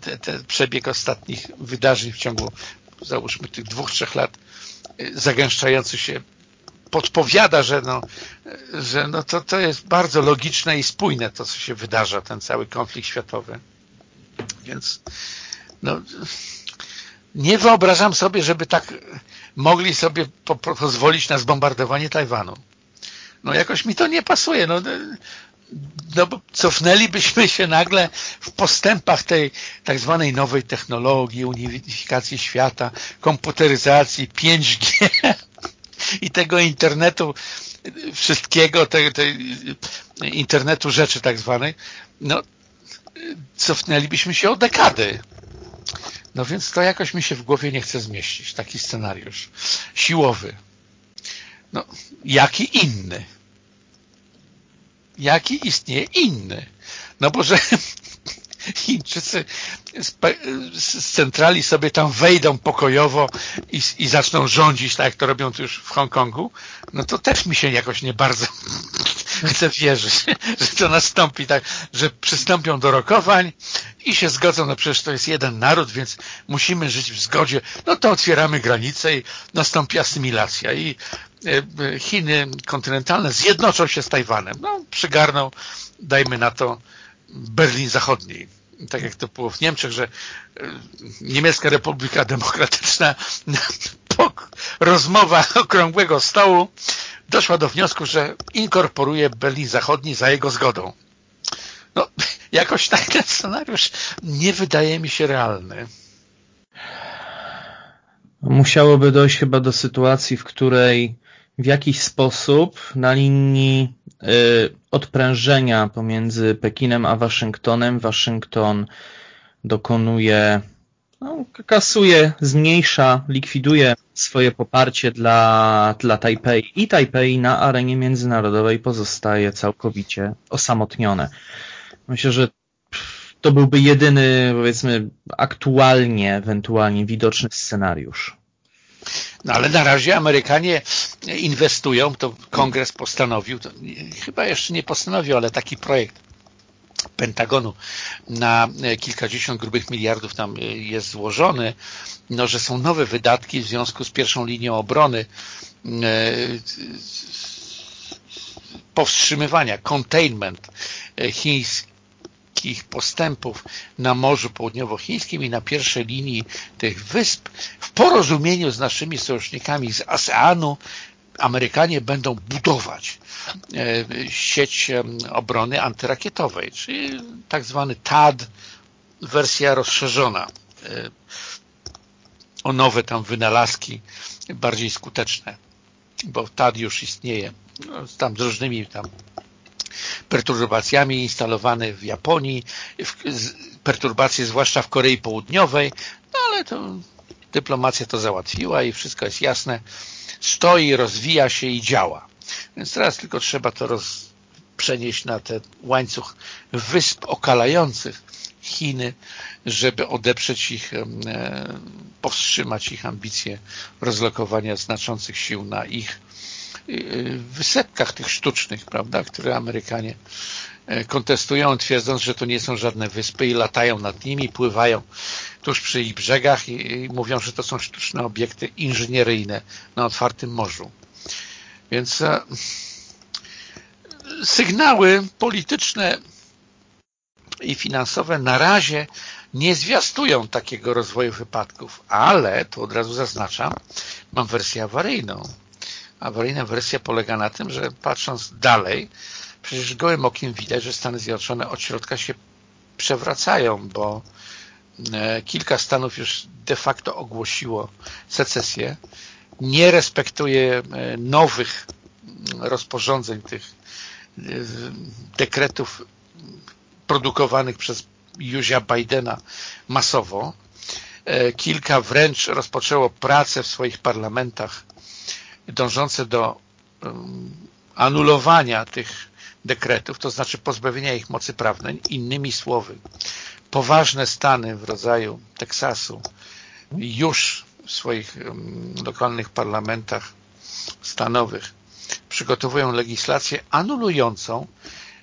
te, te przebieg ostatnich wydarzeń w ciągu, załóżmy, tych dwóch, trzech lat e, zagęszczający się podpowiada, że, no, że no to, to jest bardzo logiczne i spójne to, co się wydarza, ten cały konflikt światowy. Więc no, nie wyobrażam sobie, żeby tak mogli sobie po, pozwolić na zbombardowanie Tajwanu. No jakoś mi to nie pasuje. No, no bo cofnęlibyśmy się nagle w postępach tej tak zwanej nowej technologii, unifikacji świata, komputeryzacji, 5G i tego internetu wszystkiego, tego, internetu rzeczy tak zwanej, no cofnęlibyśmy się o dekady. No więc to jakoś mi się w głowie nie chce zmieścić, taki scenariusz siłowy. No, jaki inny? Jaki istnieje inny? No bo że Chińczycy z centrali sobie tam wejdą pokojowo i, i zaczną rządzić, tak jak to robią tu już w Hongkongu, no to też mi się jakoś nie bardzo chce wierzyć, że to nastąpi tak, że przystąpią do rokowań i się zgodzą, no przecież to jest jeden naród, więc musimy żyć w zgodzie, no to otwieramy granice i nastąpi asymilacja. I e, Chiny kontynentalne zjednoczą się z Tajwanem, no przygarną, dajmy na to Berlin Zachodniej tak jak to było w Niemczech, że e, Niemiecka Republika Demokratyczna po rozmowach okrągłego stołu doszła do wniosku, że inkorporuje Berlin Zachodni za jego zgodą. No, jakoś tak ten scenariusz nie wydaje mi się realny. Musiałoby dojść chyba do sytuacji, w której w jakiś sposób na linii y, odprężenia pomiędzy Pekinem a Waszyngtonem Waszyngton dokonuje, no, kasuje, zmniejsza, likwiduje swoje poparcie dla, dla Tajpej i Tajpej na arenie międzynarodowej pozostaje całkowicie osamotnione. Myślę, że to byłby jedyny, powiedzmy, aktualnie, ewentualnie widoczny scenariusz. No ale na razie Amerykanie inwestują, to kongres postanowił, to chyba jeszcze nie postanowił, ale taki projekt Pentagonu na kilkadziesiąt grubych miliardów tam jest złożony, no, że są nowe wydatki w związku z pierwszą linią obrony e, powstrzymywania, containment e, chińskich postępów na Morzu Południowochińskim i na pierwszej linii tych wysp w porozumieniu z naszymi sojusznikami z ASEANu. Amerykanie będą budować e, sieć obrony antyrakietowej, czyli tak zwany TAD, wersja rozszerzona e, o nowe tam wynalazki bardziej skuteczne, bo TAD już istnieje no, tam z różnymi tam perturbacjami instalowany w Japonii, perturbacje zwłaszcza w Korei Południowej, no ale to dyplomacja to załatwiła i wszystko jest jasne stoi, rozwija się i działa. Więc teraz tylko trzeba to roz, przenieść na ten łańcuch wysp okalających Chiny, żeby odeprzeć ich, e, powstrzymać ich ambicje rozlokowania znaczących sił na ich e, wysepkach tych sztucznych, prawda, które Amerykanie e, kontestują, twierdząc, że to nie są żadne wyspy i latają nad nimi, pływają tuż przy ich brzegach i, i mówią, że to są sztuczne obiekty inżynieryjne na otwartym morzu. Więc e, sygnały polityczne i finansowe na razie nie zwiastują takiego rozwoju wypadków, ale, tu od razu zaznaczam, mam wersję awaryjną. Awaryjna wersja polega na tym, że patrząc dalej, przecież gołym okiem widać, że Stany Zjednoczone od środka się przewracają, bo E, kilka stanów już de facto ogłosiło secesję, nie respektuje e, nowych rozporządzeń, tych e, dekretów produkowanych przez Józia Bidena masowo. Kilka wręcz rozpoczęło pracę w swoich parlamentach dążące do anulowania tych dekretów, to znaczy pozbawienia ich mocy prawnej. Innymi słowy, poważne stany w rodzaju Teksasu już w swoich lokalnych parlamentach stanowych przygotowują legislację anulującą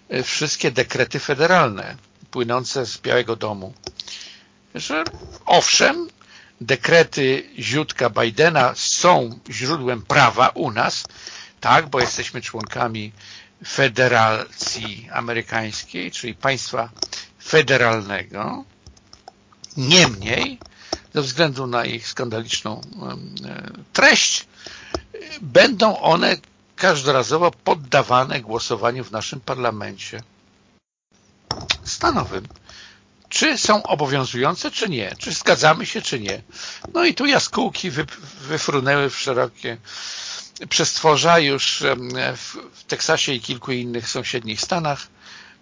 e, wszystkie dekrety federalne płynące z Białego Domu. Że owszem, dekrety Ziutka Bidena są źródłem prawa u nas, tak, bo jesteśmy członkami Federacji Amerykańskiej, czyli państwa federalnego. Niemniej, ze względu na ich skandaliczną e, treść, będą one każdorazowo poddawane głosowaniu w naszym parlamencie stanowym. Czy są obowiązujące, czy nie? Czy zgadzamy się, czy nie? No i tu jaskółki wyfrunęły w szerokie przestworza już w Teksasie i kilku innych sąsiednich stanach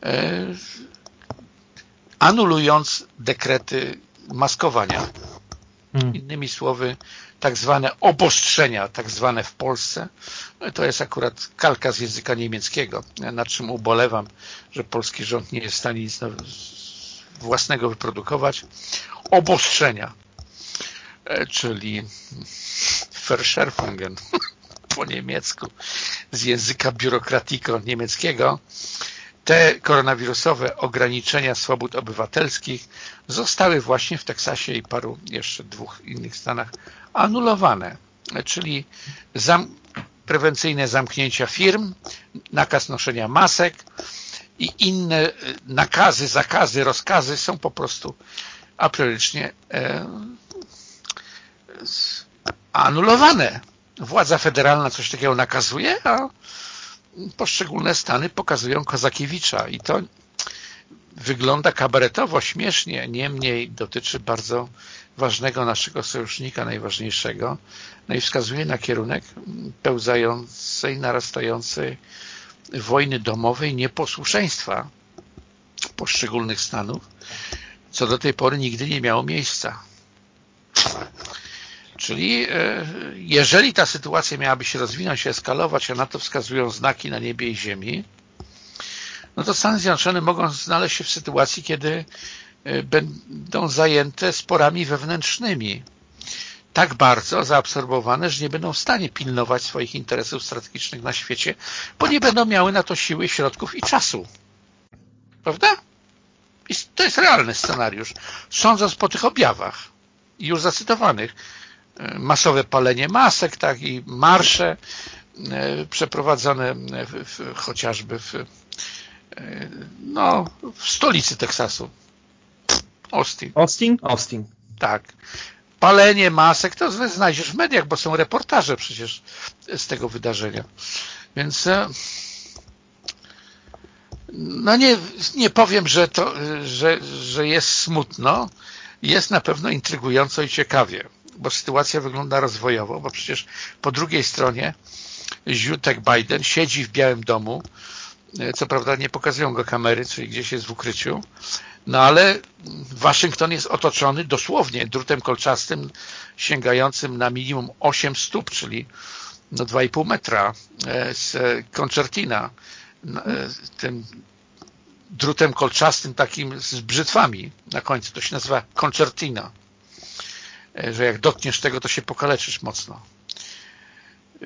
e, anulując dekrety maskowania. Hmm. Innymi słowy, tak zwane obostrzenia, tak zwane w Polsce, no to jest akurat kalka z języka niemieckiego, nad czym ubolewam, że polski rząd nie jest w stanie nic własnego wyprodukować. Obostrzenia, e, czyli Verschärfungen po niemiecku, z języka biurokratiko niemieckiego, te koronawirusowe ograniczenia swobód obywatelskich zostały właśnie w Teksasie i paru jeszcze dwóch innych stanach anulowane, czyli zam prewencyjne zamknięcia firm, nakaz noszenia masek i inne nakazy, zakazy, rozkazy są po prostu apriorycznie e, anulowane. władza federalna coś takiego nakazuje, a poszczególne stany pokazują Kozakiewicza i to wygląda kabaretowo, śmiesznie, niemniej dotyczy bardzo ważnego naszego sojusznika, najważniejszego, no i wskazuje na kierunek pełzającej, narastającej wojny domowej, nieposłuszeństwa poszczególnych stanów, co do tej pory nigdy nie miało miejsca. Czyli e, jeżeli ta sytuacja miałaby się rozwinąć, eskalować, a na to wskazują znaki na niebie i ziemi, no to Stany Zjednoczone mogą znaleźć się w sytuacji, kiedy e, będą zajęte sporami wewnętrznymi. Tak bardzo zaabsorbowane, że nie będą w stanie pilnować swoich interesów strategicznych na świecie, bo nie będą miały na to siły, środków i czasu. Prawda? I to jest realny scenariusz. Sądząc po tych objawach, już zacytowanych, masowe palenie masek, tak i marsze e, przeprowadzone w, w, chociażby w, e, no, w stolicy Teksasu. Austin. Austin? Austin. Tak. Palenie masek to znajdziesz w mediach, bo są reportaże przecież z tego wydarzenia. Więc no nie, nie powiem, że, to, że, że jest smutno, jest na pewno intrygująco i ciekawie, bo sytuacja wygląda rozwojowo, bo przecież po drugiej stronie Ziutek Biden siedzi w Białym Domu, co prawda nie pokazują go kamery, czyli gdzieś jest w ukryciu, no ale Waszyngton jest otoczony dosłownie drutem kolczastym sięgającym na minimum 8 stóp, czyli no 2,5 metra e, z koncertina E, tym drutem kolczastym takim z brzytwami na końcu. To się nazywa concertina. E, że jak dotkniesz tego, to się pokaleczysz mocno.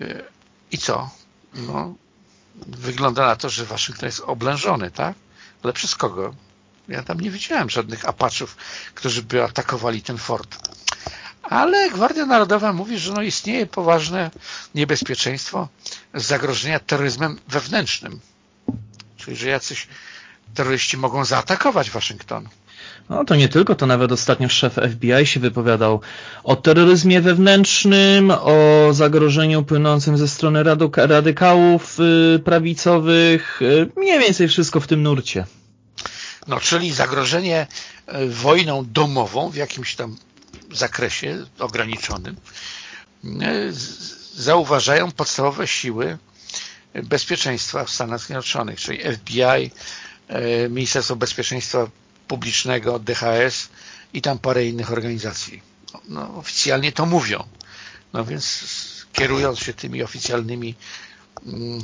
E, I co? No, wygląda na to, że Waszyngton jest oblężony, tak? Ale przez kogo? Ja tam nie widziałem żadnych apaczów, którzy by atakowali ten fort. Ale Gwardia Narodowa mówi, że no istnieje poważne niebezpieczeństwo zagrożenia terroryzmem wewnętrznym. Czyli, że jacyś terroryści mogą zaatakować Waszyngton. No to nie tylko, to nawet ostatnio szef FBI się wypowiadał o terroryzmie wewnętrznym, o zagrożeniu płynącym ze strony radykałów y, prawicowych, y, mniej więcej wszystko w tym nurcie. No, czyli zagrożenie y, wojną domową w jakimś tam zakresie ograniczonym zauważają podstawowe siły Bezpieczeństwa w Stanach Zjednoczonych, czyli FBI, e, Ministerstwo Bezpieczeństwa Publicznego, DHS i tam parę innych organizacji. No, oficjalnie to mówią. No więc kierując się tymi oficjalnymi mm,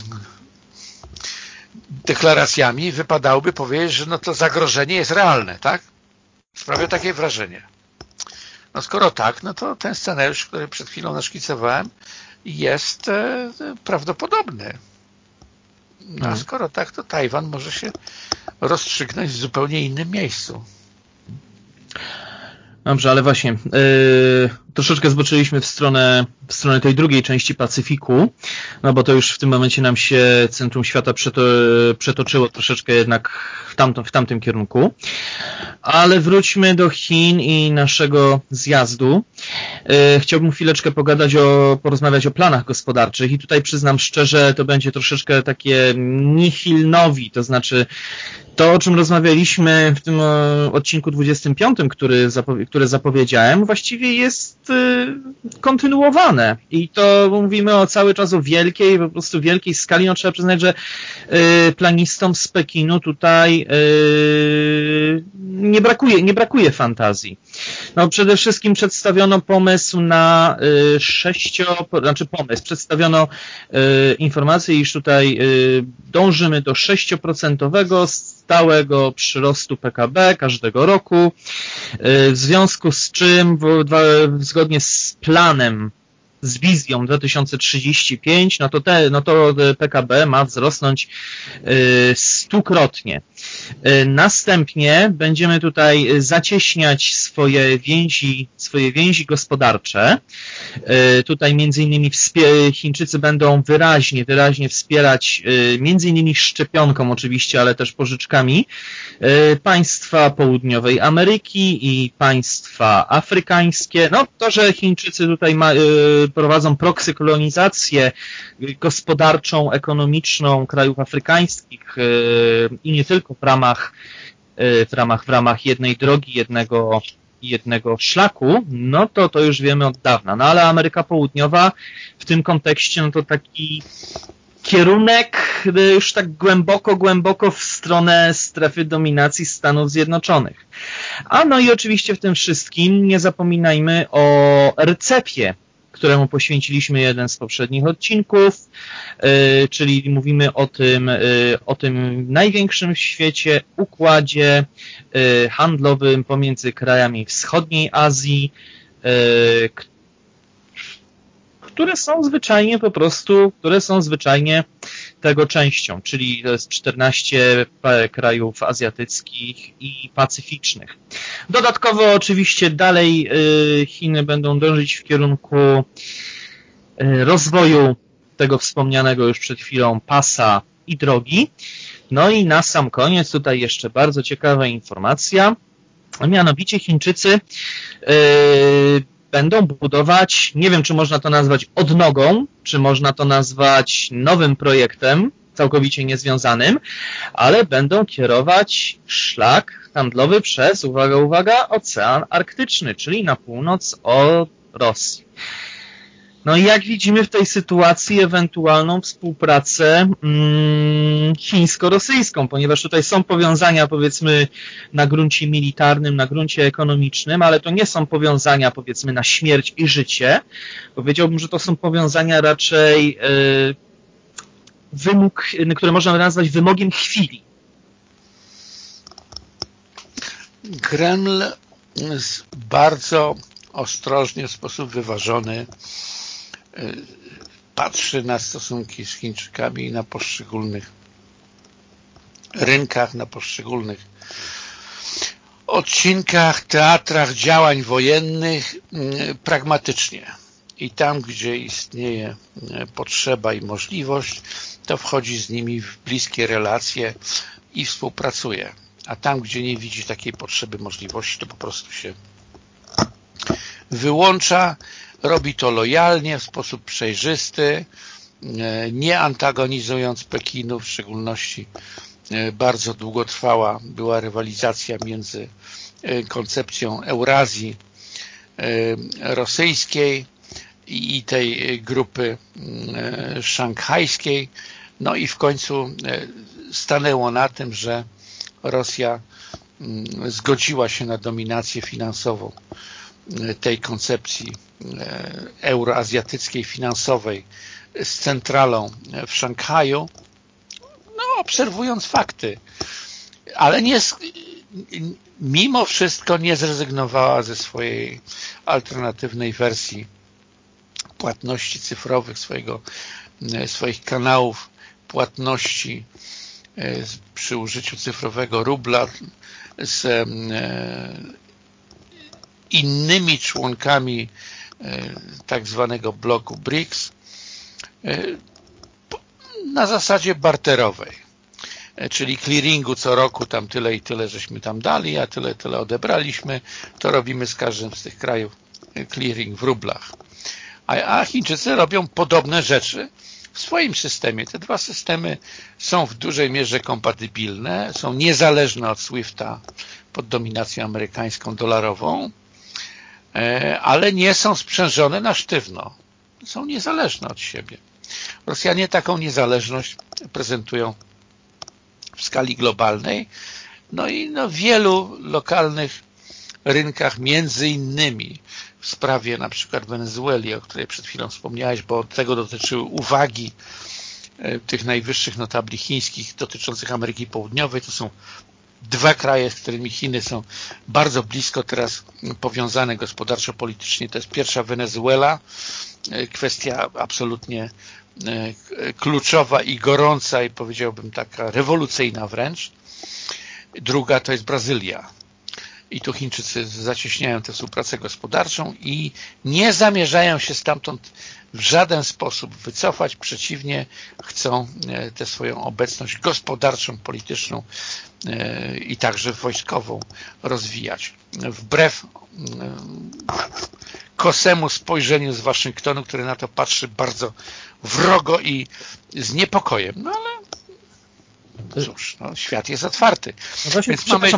deklaracjami, wypadałoby powiedzieć, że no to zagrożenie jest realne, tak? Sprawia takie wrażenie. No skoro tak, no to ten scenariusz, który przed chwilą naszkicowałem, jest e, prawdopodobny. No, a skoro tak, to Tajwan może się rozstrzygnąć w zupełnie innym miejscu. Dobrze, ale właśnie yy, troszeczkę zboczyliśmy w stronę, w stronę tej drugiej części Pacyfiku, no bo to już w tym momencie nam się centrum świata przeto, przetoczyło troszeczkę jednak w, w tamtym kierunku. Ale wróćmy do Chin i naszego zjazdu. Yy, chciałbym chwileczkę pogadać o, porozmawiać o planach gospodarczych i tutaj przyznam szczerze, to będzie troszeczkę takie nihilnowi, to znaczy to, o czym rozmawialiśmy w tym e, odcinku 25, który, który zapowiedziałem, właściwie jest y, kontynuowane. I to mówimy o cały czas o wielkiej, po prostu wielkiej skali. No trzeba przyznać, że y, planistom z Pekinu tutaj nie brakuje, nie brakuje fantazji. No przede wszystkim przedstawiono pomysł na sześcio, znaczy pomysł, przedstawiono informację, iż tutaj dążymy do sześcioprocentowego stałego przyrostu PKB każdego roku, w związku z czym zgodnie z planem z wizją 2035, no to, te, no to PKB ma wzrosnąć stukrotnie. Następnie będziemy tutaj zacieśniać swoje więzi, swoje więzi gospodarcze. Tutaj między innymi Chińczycy będą wyraźnie, wyraźnie wspierać między innymi szczepionką oczywiście, ale też pożyczkami państwa południowej Ameryki i państwa afrykańskie. No to, że Chińczycy tutaj ma, prowadzą proksy kolonizację gospodarczą, ekonomiczną krajów afrykańskich i nie tylko w ramach w ramach, w ramach jednej drogi, jednego, jednego szlaku, no to to już wiemy od dawna. No ale Ameryka Południowa w tym kontekście, no to taki kierunek już tak głęboko, głęboko w stronę strefy dominacji Stanów Zjednoczonych. A no i oczywiście w tym wszystkim nie zapominajmy o recepie któremu poświęciliśmy jeden z poprzednich odcinków, y, czyli mówimy o tym, y, o tym największym w świecie układzie y, handlowym pomiędzy krajami wschodniej Azji, które są zwyczajnie po prostu, które są zwyczajnie tego częścią, czyli to jest 14 krajów azjatyckich i pacyficznych. Dodatkowo oczywiście dalej y, Chiny będą dążyć w kierunku y, rozwoju tego wspomnianego już przed chwilą pasa i drogi. No i na sam koniec tutaj jeszcze bardzo ciekawa informacja, mianowicie Chińczycy będą budować, nie wiem czy można to nazwać odnogą, czy można to nazwać nowym projektem, całkowicie niezwiązanym, ale będą kierować szlak handlowy przez, uwaga, uwaga, Ocean Arktyczny, czyli na północ od Rosji. No i jak widzimy w tej sytuacji ewentualną współpracę mm, chińsko-rosyjską, ponieważ tutaj są powiązania powiedzmy na gruncie militarnym, na gruncie ekonomicznym, ale to nie są powiązania powiedzmy na śmierć i życie. Powiedziałbym, że to są powiązania raczej yy, wymóg, które można nazwać wymogiem chwili. Kreml bardzo ostrożnie, w sposób wyważony patrzy na stosunki z Chińczykami na poszczególnych rynkach, na poszczególnych odcinkach, teatrach działań wojennych y, pragmatycznie. I tam, gdzie istnieje y, potrzeba i możliwość, to wchodzi z nimi w bliskie relacje i współpracuje. A tam, gdzie nie widzi takiej potrzeby, możliwości, to po prostu się wyłącza Robi to lojalnie, w sposób przejrzysty, e, nie antagonizując Pekinu, w szczególności e, bardzo długotrwała była rywalizacja między e, koncepcją Eurazji rosyjskiej i tej grupy szanghajskiej. No i w końcu stanęło na tym, że Rosja zgodziła się na dominację finansową tej koncepcji e, euroazjatyckiej finansowej z centralą w Szanghaju, no, obserwując fakty, ale nie, mimo wszystko nie zrezygnowała ze swojej alternatywnej wersji płatności cyfrowych, swojego, e, swoich kanałów płatności e, przy użyciu cyfrowego rubla z innymi członkami e, tak zwanego bloku BRICS e, na zasadzie barterowej e, czyli clearingu co roku tam tyle i tyle żeśmy tam dali, a tyle tyle odebraliśmy, to robimy z każdym z tych krajów clearing w rublach. A, Chińczycy robią podobne rzeczy w swoim systemie. Te dwa systemy są w dużej mierze kompatybilne, są niezależne od SWIFT-a pod dominacją amerykańską dolarową ale nie są sprzężone na sztywno. Są niezależne od siebie. Rosjanie taką niezależność prezentują w skali globalnej, no i na wielu lokalnych rynkach, między innymi w sprawie na przykład Wenezueli, o której przed chwilą wspomniałeś, bo tego dotyczyły uwagi e, tych najwyższych notabli chińskich dotyczących Ameryki Południowej. To są dwa kraje, z którymi Chiny są bardzo blisko teraz powiązane gospodarczo-politycznie. To jest pierwsza Wenezuela, e, kwestia absolutnie e, kluczowa i gorąca i powiedziałbym taka rewolucyjna wręcz. druga to jest Brazylia. I tu Chińczycy zacieśniają tę współpracę gospodarczą i nie zamierzają się stamtąd w żaden sposób wycofać, przeciwnie chcą e, tę swoją obecność gospodarczą, polityczną e, i także wojskową rozwijać. Wbrew e, kosemu spojrzeniu z Waszyngtonu, który na to patrzy bardzo wrogo i z niepokojem. No ale cóż, no, świat jest otwarty. No właśnie, Więc mamy...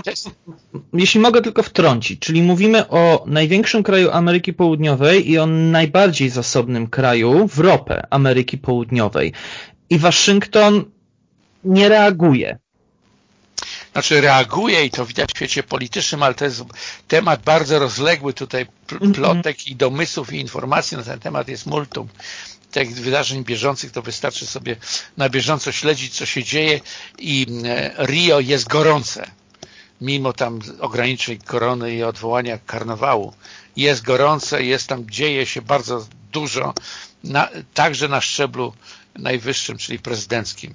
Jeśli mogę tylko wtrącić, czyli mówimy o największym kraju Ameryki Południowej i o najbardziej zasobnym kraju w ropę Ameryki Południowej. I Waszyngton nie reaguje. Znaczy reaguje i to widać w świecie politycznym, ale to jest temat bardzo rozległy tutaj plotek i domysłów i informacji na ten temat jest multum tych wydarzeń bieżących, to wystarczy sobie na bieżąco śledzić, co się dzieje i e, Rio jest gorące. Mimo tam ograniczeń korony i odwołania karnawału. Jest gorące, jest tam, dzieje się bardzo dużo, na, także na szczeblu najwyższym, czyli prezydenckim.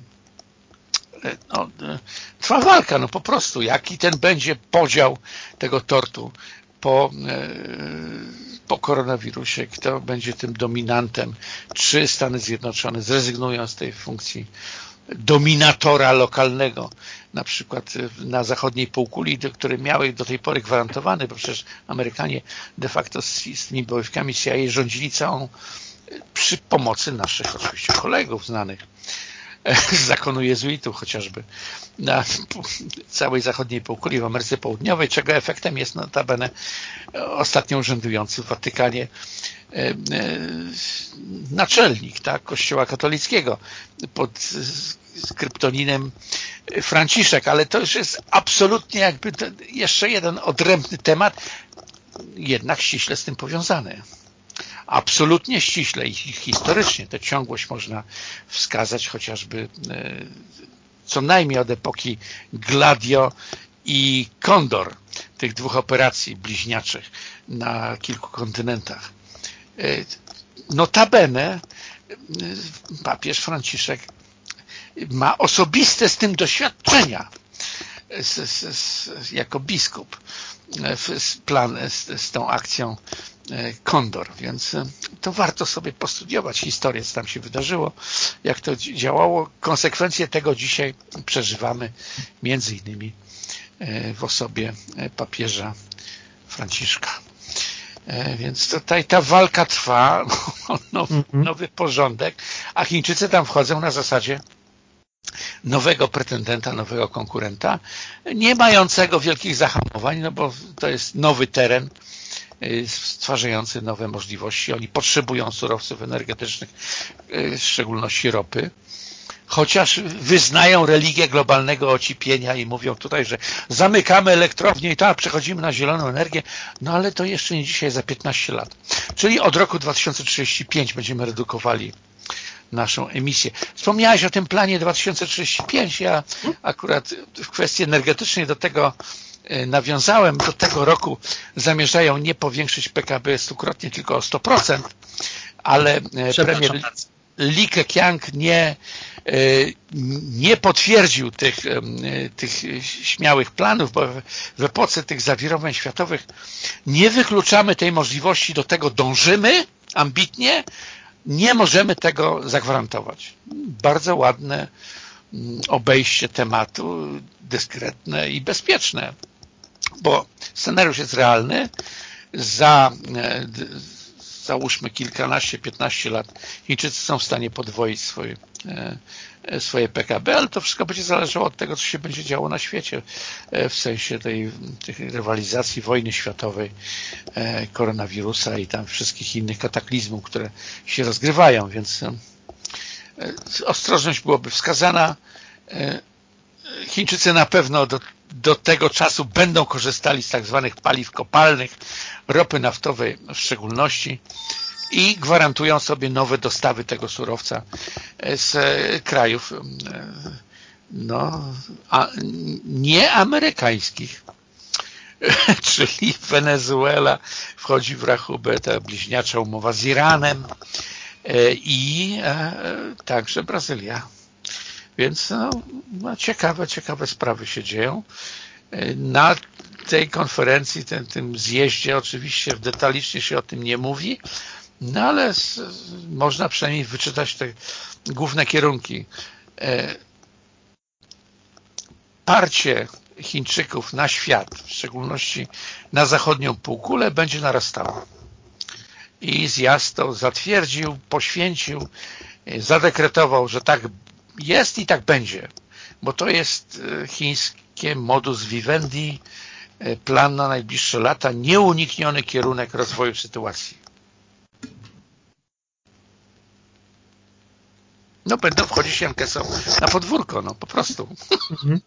E, no, e, trwa walka, no po prostu. Jaki ten będzie podział tego tortu po po koronawirusie, kto będzie tym dominantem, czy Stany Zjednoczone zrezygnują z tej funkcji dominatora lokalnego, na przykład na zachodniej półkuli, które miały do tej pory gwarantowane, bo przecież Amerykanie de facto z, z tymi bojówkami CIA rządzili całą przy pomocy naszych oczywiście kolegów znanych z zakonu jezuitów chociażby na całej zachodniej półkuli w Ameryce Południowej, czego efektem jest notabene ostatnio urzędujący w Watykanie e, e, naczelnik tak, Kościoła katolickiego pod kryptoninem Franciszek, ale to już jest absolutnie jakby jeszcze jeden odrębny temat, jednak ściśle z tym powiązany absolutnie ściśle i historycznie tę ciągłość można wskazać chociażby e, co najmniej od epoki Gladio i Kondor, tych dwóch operacji bliźniaczych na kilku kontynentach. E, notabene e, papież Franciszek ma osobiste z tym doświadczenia z, z, z, jako biskup plan, z, tą akcją Kondor, więc e, to warto sobie postudiować historię, co tam się wydarzyło, jak to działało. Konsekwencje tego dzisiaj przeżywamy między innymi e, w osobie papieża Franciszka. Więc tutaj ta walka trwa, nowy, mhm. nowy porządek, a Chińczycy tam wchodzą na zasadzie nowego pretendenta, nowego konkurenta, nie mającego wielkich zahamowań, no bo to jest nowy teren, stwarzający nowe możliwości. Oni potrzebują surowców energetycznych, y, w szczególności ropy, chociaż wyznają religię globalnego ocipienia i mówią tutaj, że zamykamy elektrownię i tak, przechodzimy na zieloną energię, no ale to jeszcze nie dzisiaj, za 15 lat. Czyli od roku 2035 będziemy redukowali naszą emisję. Wspomniałeś o tym planie 2035. Ja akurat w kwestii energetycznej do tego nawiązałem, do tego roku zamierzają nie powiększyć PKB stukrotnie, tylko o 100%, ale e, premier Li Keqiang nie, e, nie potwierdził tych, tych śmiałych planów, bo w epoce tych zawirowań światowych nie wykluczamy tej możliwości, do tego dążymy ambitnie, nie możemy tego zagwarantować. Bardzo ładne mm, obejście tematu, dyskretne i bezpieczne bo scenariusz jest realny. Za e, załóżmy kilkanaście, piętnaście lat Chińczycy są w stanie podwoić swoje, e, swoje PKB, ale to wszystko będzie zależało od tego, co się będzie działo na świecie e, w sensie tej, tej rywalizacji wojny światowej, koronawirusa i tam wszystkich innych kataklizmów, które się rozgrywają, więc ostrożność byłoby wskazana. Chińczycy na pewno do do tego czasu będą korzystali z tak zwanych paliw kopalnych, ropy naftowej w szczególności i gwarantują sobie nowe dostawy tego surowca z krajów no, a, nieamerykańskich czyli Wenezuela wchodzi w rachubę, ta bliźniacza umowa z Iranem e, i e, także Brazylia. Więc no, no, ciekawe, ciekawe sprawy się dzieją. Na tej konferencji, ten, tym zjeździe oczywiście detalicznie się o tym nie mówi, no ale z, można przynajmniej wyczytać te główne kierunki. Parcie Chińczyków na świat, w szczególności na zachodnią półkulę, będzie narastało. I zjazd to zatwierdził, poświęcił, zadekretował, że tak jest i tak będzie, bo to jest e, chińskie modus vivendi, e, plan na najbliższe lata, nieunikniony kierunek rozwoju sytuacji. No będą wchodzić Jankesom na podwórko, no po prostu. Mhm.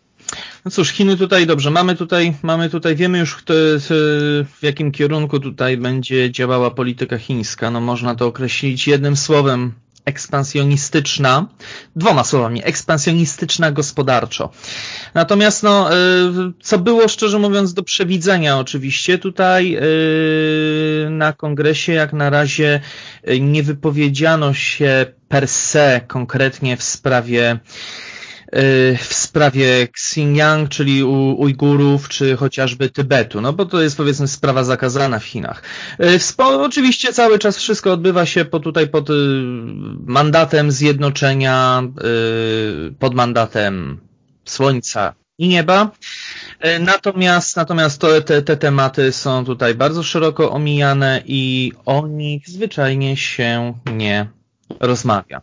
No cóż, Chiny tutaj dobrze. Mamy tutaj, mamy tutaj, wiemy już kto, w jakim kierunku tutaj będzie działała polityka chińska. No można to określić jednym słowem ekspansjonistyczna, dwoma słowami, ekspansjonistyczna gospodarczo. Natomiast no, y, co było szczerze mówiąc do przewidzenia oczywiście, tutaj y, na kongresie jak na razie y, nie wypowiedziano się per se konkretnie w sprawie w sprawie Xinjiang, czyli Ujgurów, czy chociażby Tybetu, no bo to jest powiedzmy sprawa zakazana w Chinach. Y, oczywiście cały czas wszystko odbywa się po, tutaj pod y, mandatem zjednoczenia, pod mandatem słońca i nieba. Natomiast, natomiast to, te, te tematy są tutaj bardzo szeroko omijane i o nich zwyczajnie się nie rozmawia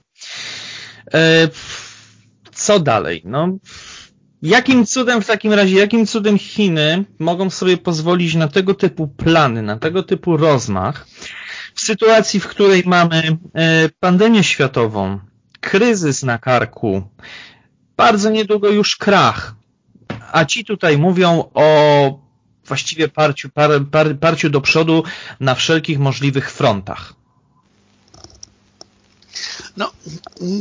co dalej? No, jakim cudem w takim razie, jakim cudem Chiny mogą sobie pozwolić na tego typu plany, na tego typu rozmach, w sytuacji, w której mamy e, pandemię światową, kryzys na karku, bardzo niedługo już krach, a ci tutaj mówią o właściwie parciu, par, par, parciu do przodu na wszelkich możliwych frontach. No,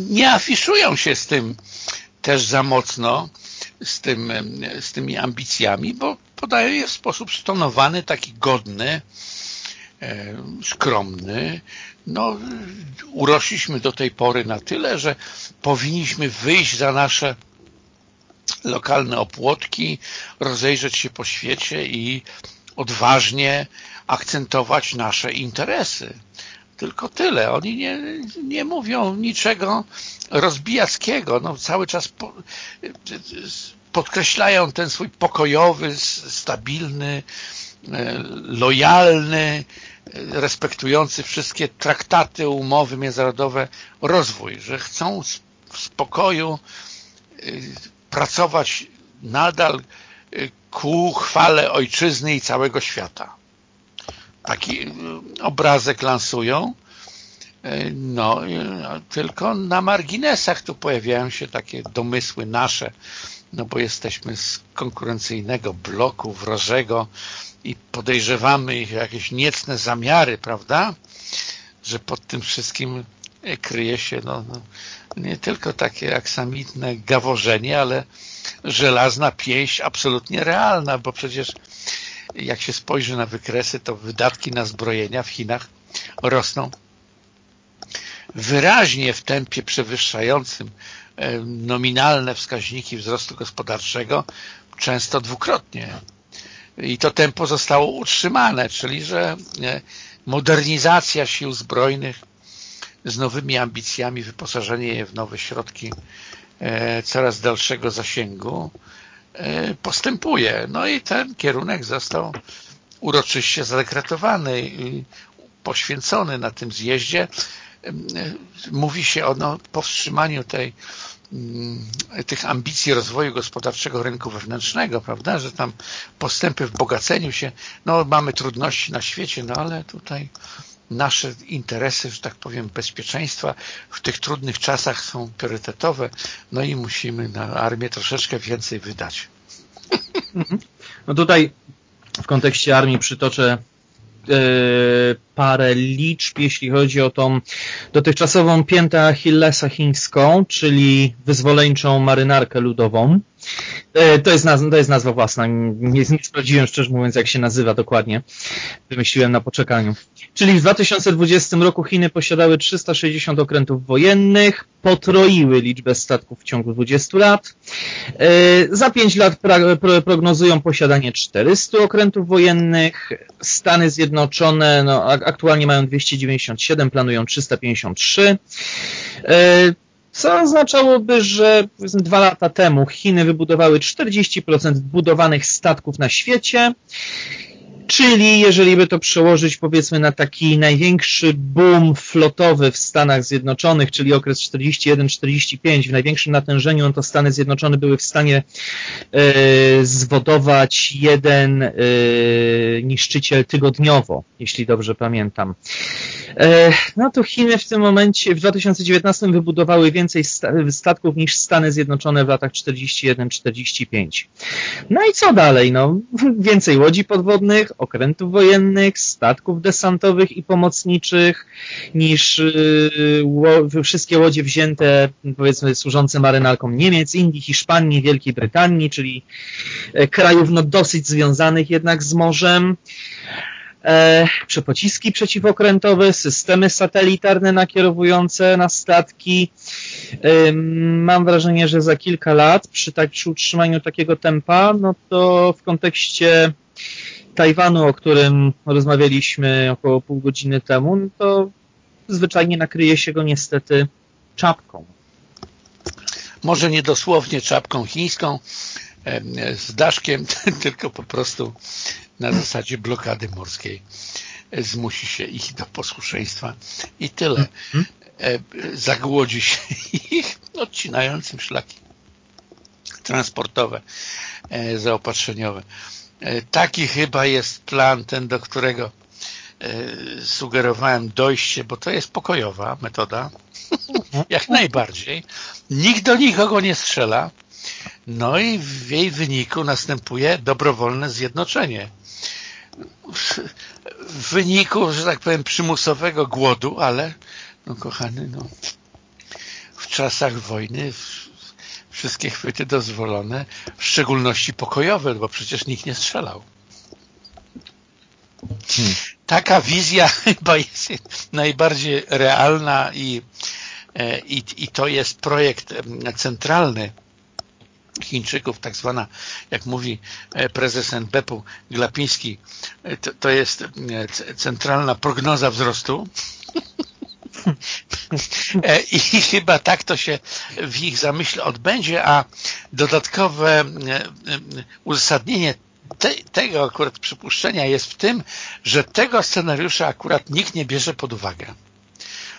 nie afiszują się z tym też za mocno, z, tym, z tymi ambicjami, bo podają je w sposób stonowany, taki godny, e, skromny. No, urośliśmy do tej pory na tyle, że powinniśmy wyjść za nasze lokalne opłotki, rozejrzeć się po świecie i odważnie akcentować nasze interesy. Tylko tyle. Oni nie, nie mówią niczego rozbijackiego. No, cały czas po, podkreślają ten swój pokojowy, stabilny, e, lojalny, respektujący wszystkie traktaty, umowy międzynarodowe rozwój, że chcą w spokoju e, pracować nadal e, ku chwale ojczyzny i całego świata taki y, obrazek lansują, y, no, y, tylko na marginesach tu pojawiają się takie domysły nasze, no bo jesteśmy z konkurencyjnego bloku wrożego i podejrzewamy ich jakieś niecne zamiary, prawda? Że pod tym wszystkim kryje się no, no, nie tylko takie aksamitne gaworzenie, ale żelazna pieśń absolutnie realna, bo przecież jak się spojrzy na wykresy, to wydatki na zbrojenia w Chinach rosną wyraźnie w tempie przewyższającym nominalne wskaźniki wzrostu gospodarczego, często dwukrotnie. I to tempo zostało utrzymane, czyli że e, modernizacja sił zbrojnych z nowymi ambicjami, wyposażenie je w nowe środki e, coraz dalszego zasięgu postępuje. No i ten kierunek został uroczyście zadekretowany i poświęcony na tym zjeździe. E, mówi się o no, powstrzymaniu tej, mm, tych ambicji rozwoju gospodarczego rynku wewnętrznego, prawda, że tam postępy w bogaceniu się, no mamy trudności na świecie, no ale tutaj nasze interesy, że tak powiem, bezpieczeństwa w tych trudnych czasach są priorytetowe, no i musimy na armię troszeczkę więcej wydać. No tutaj w kontekście armii przytoczę e, parę liczb, jeśli chodzi o tą dotychczasową piętę Achillesa chińską, czyli wyzwoleńczą marynarkę ludową. E, to jest, nazwa, to jest nazwa własna. Nie, nie sprawdziłem, szczerze mówiąc, jak się nazywa dokładnie. Wymyśliłem na poczekaniu. Czyli w 2020 roku Chiny posiadały 360 okrętów wojennych, potroiły liczbę statków w ciągu 20 lat. E, za 5 lat prognozują posiadanie 400 okrętów wojennych. Stany Zjednoczone no, aktualnie mają 297, planują 353. Co oznaczałoby, że dwa lata temu Chiny wybudowały 40% budowanych statków na świecie Czyli jeżeli by to przełożyć powiedzmy na taki największy boom flotowy w Stanach Zjednoczonych, czyli okres 41-45 w największym natężeniu, no to Stany Zjednoczone były w stanie e, zwodować jeden e, niszczyciel tygodniowo, jeśli dobrze pamiętam. E, no to Chiny w tym momencie w 2019 wybudowały więcej statków niż Stany Zjednoczone w latach 41-45. No i co dalej? No, więcej łodzi podwodnych, okrętów wojennych, statków desantowych i pomocniczych niż yy, wszystkie łodzie wzięte, powiedzmy, służące marynarkom Niemiec, Indii, Hiszpanii, Wielkiej Brytanii, czyli e, krajów no, dosyć związanych jednak z morzem. E, przepociski przeciwokrętowe, systemy satelitarne nakierowujące na statki. E, mam wrażenie, że za kilka lat przy, tak, przy utrzymaniu takiego tempa, no to w kontekście Tajwanu, o którym rozmawialiśmy około pół godziny temu, no to zwyczajnie nakryje się go niestety czapką. Może nie dosłownie czapką chińską z daszkiem, tylko po prostu na zasadzie blokady morskiej zmusi się ich do posłuszeństwa i tyle. Mhm. Zagłodzi się ich odcinającym szlaki transportowe, e, zaopatrzeniowe. E, taki chyba jest plan, ten do którego e, sugerowałem dojście, bo to jest pokojowa metoda, jak najbardziej. Nikt do nikogo nie strzela, no i w jej wyniku następuje dobrowolne zjednoczenie. W wyniku, że tak powiem, przymusowego głodu, ale no kochany, no w czasach wojny wszystkie chwyty dozwolone, w szczególności pokojowe, bo przecież nikt nie strzelał. Hmm. Taka wizja chyba jest najbardziej realna i, e, i, i to jest projekt centralny Chińczyków, tak zwana, jak mówi e, prezes NBP-u Glapiński, e, to, to jest centralna prognoza wzrostu I chyba tak to się w ich zamyśle odbędzie, a dodatkowe e, e, uzasadnienie te, tego akurat przypuszczenia jest w tym, że tego scenariusza akurat nikt nie bierze pod uwagę.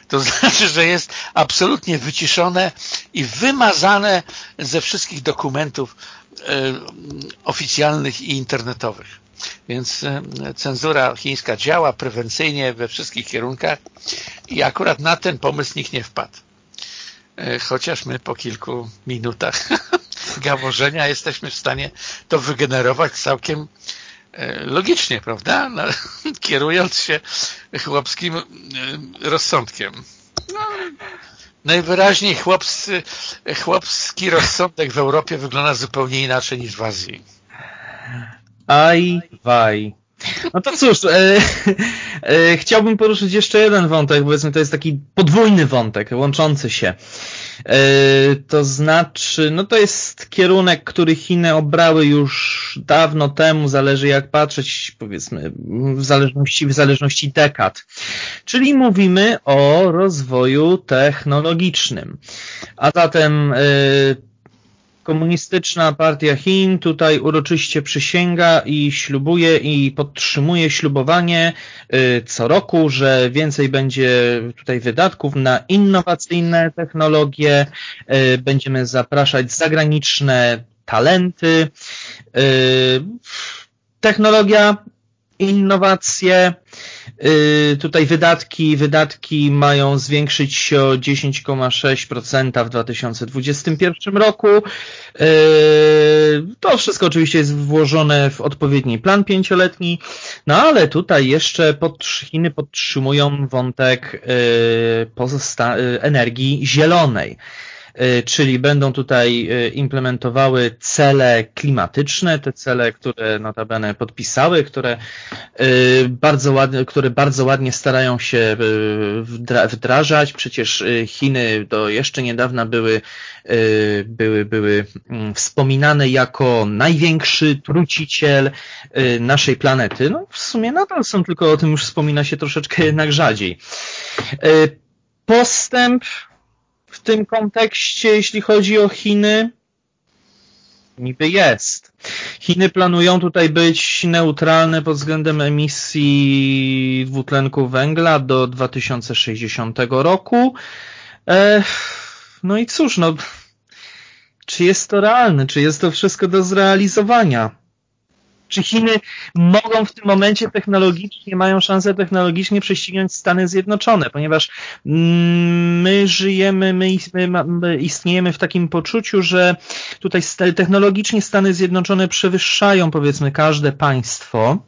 To znaczy, że jest absolutnie wyciszone i wymazane ze wszystkich dokumentów oficjalnych i internetowych. Więc e, cenzura chińska działa prewencyjnie we wszystkich kierunkach i akurat na ten pomysł nikt nie wpadł. E, chociaż my po kilku minutach gaworzenia jesteśmy w stanie to wygenerować całkiem e, logicznie, prawda? No, kierując się chłopskim rozsądkiem. No, najwyraźniej chłopscy, chłopski rozsądek w Europie wygląda zupełnie inaczej niż w Azji. Aj, waj. No to cóż, e, e, chciałbym poruszyć jeszcze jeden wątek, powiedzmy to jest taki podwójny wątek, łączący się. E, to znaczy, no to jest kierunek, który Chiny obrały już dawno temu, zależy jak patrzeć, powiedzmy, w zależności, w zależności dekad. Czyli mówimy o rozwoju technologicznym. A zatem e, Komunistyczna Partia Chin tutaj uroczyście przysięga i ślubuje i podtrzymuje ślubowanie y, co roku, że więcej będzie tutaj wydatków na innowacyjne technologie, y, będziemy zapraszać zagraniczne talenty. Y, technologia, innowacje, tutaj wydatki, wydatki mają zwiększyć się o 10,6% w 2021 roku. Y, to wszystko oczywiście jest włożone w odpowiedni plan pięcioletni, no ale tutaj jeszcze pod, Chiny podtrzymują wątek y, energii zielonej. Czyli będą tutaj implementowały cele klimatyczne, te cele, które notabene podpisały, które bardzo ładnie, które bardzo ładnie starają się wdrażać. Przecież Chiny do jeszcze niedawna były, były, były mm, wspominane jako największy truciciel naszej planety. No w sumie nadal są, tylko o tym już wspomina się troszeczkę jednak rzadziej. Postęp tym kontekście, jeśli chodzi o Chiny, niby jest. Chiny planują tutaj być neutralne pod względem emisji dwutlenku węgla do 2060 roku. No i cóż, no, czy jest to realne? Czy jest to wszystko do zrealizowania? Czy Chiny mogą w tym momencie technologicznie, mają szansę technologicznie prześcignąć Stany Zjednoczone, ponieważ mm, my żyjemy, my, my istniejemy w takim poczuciu, że tutaj technologicznie Stany Zjednoczone przewyższają powiedzmy każde państwo,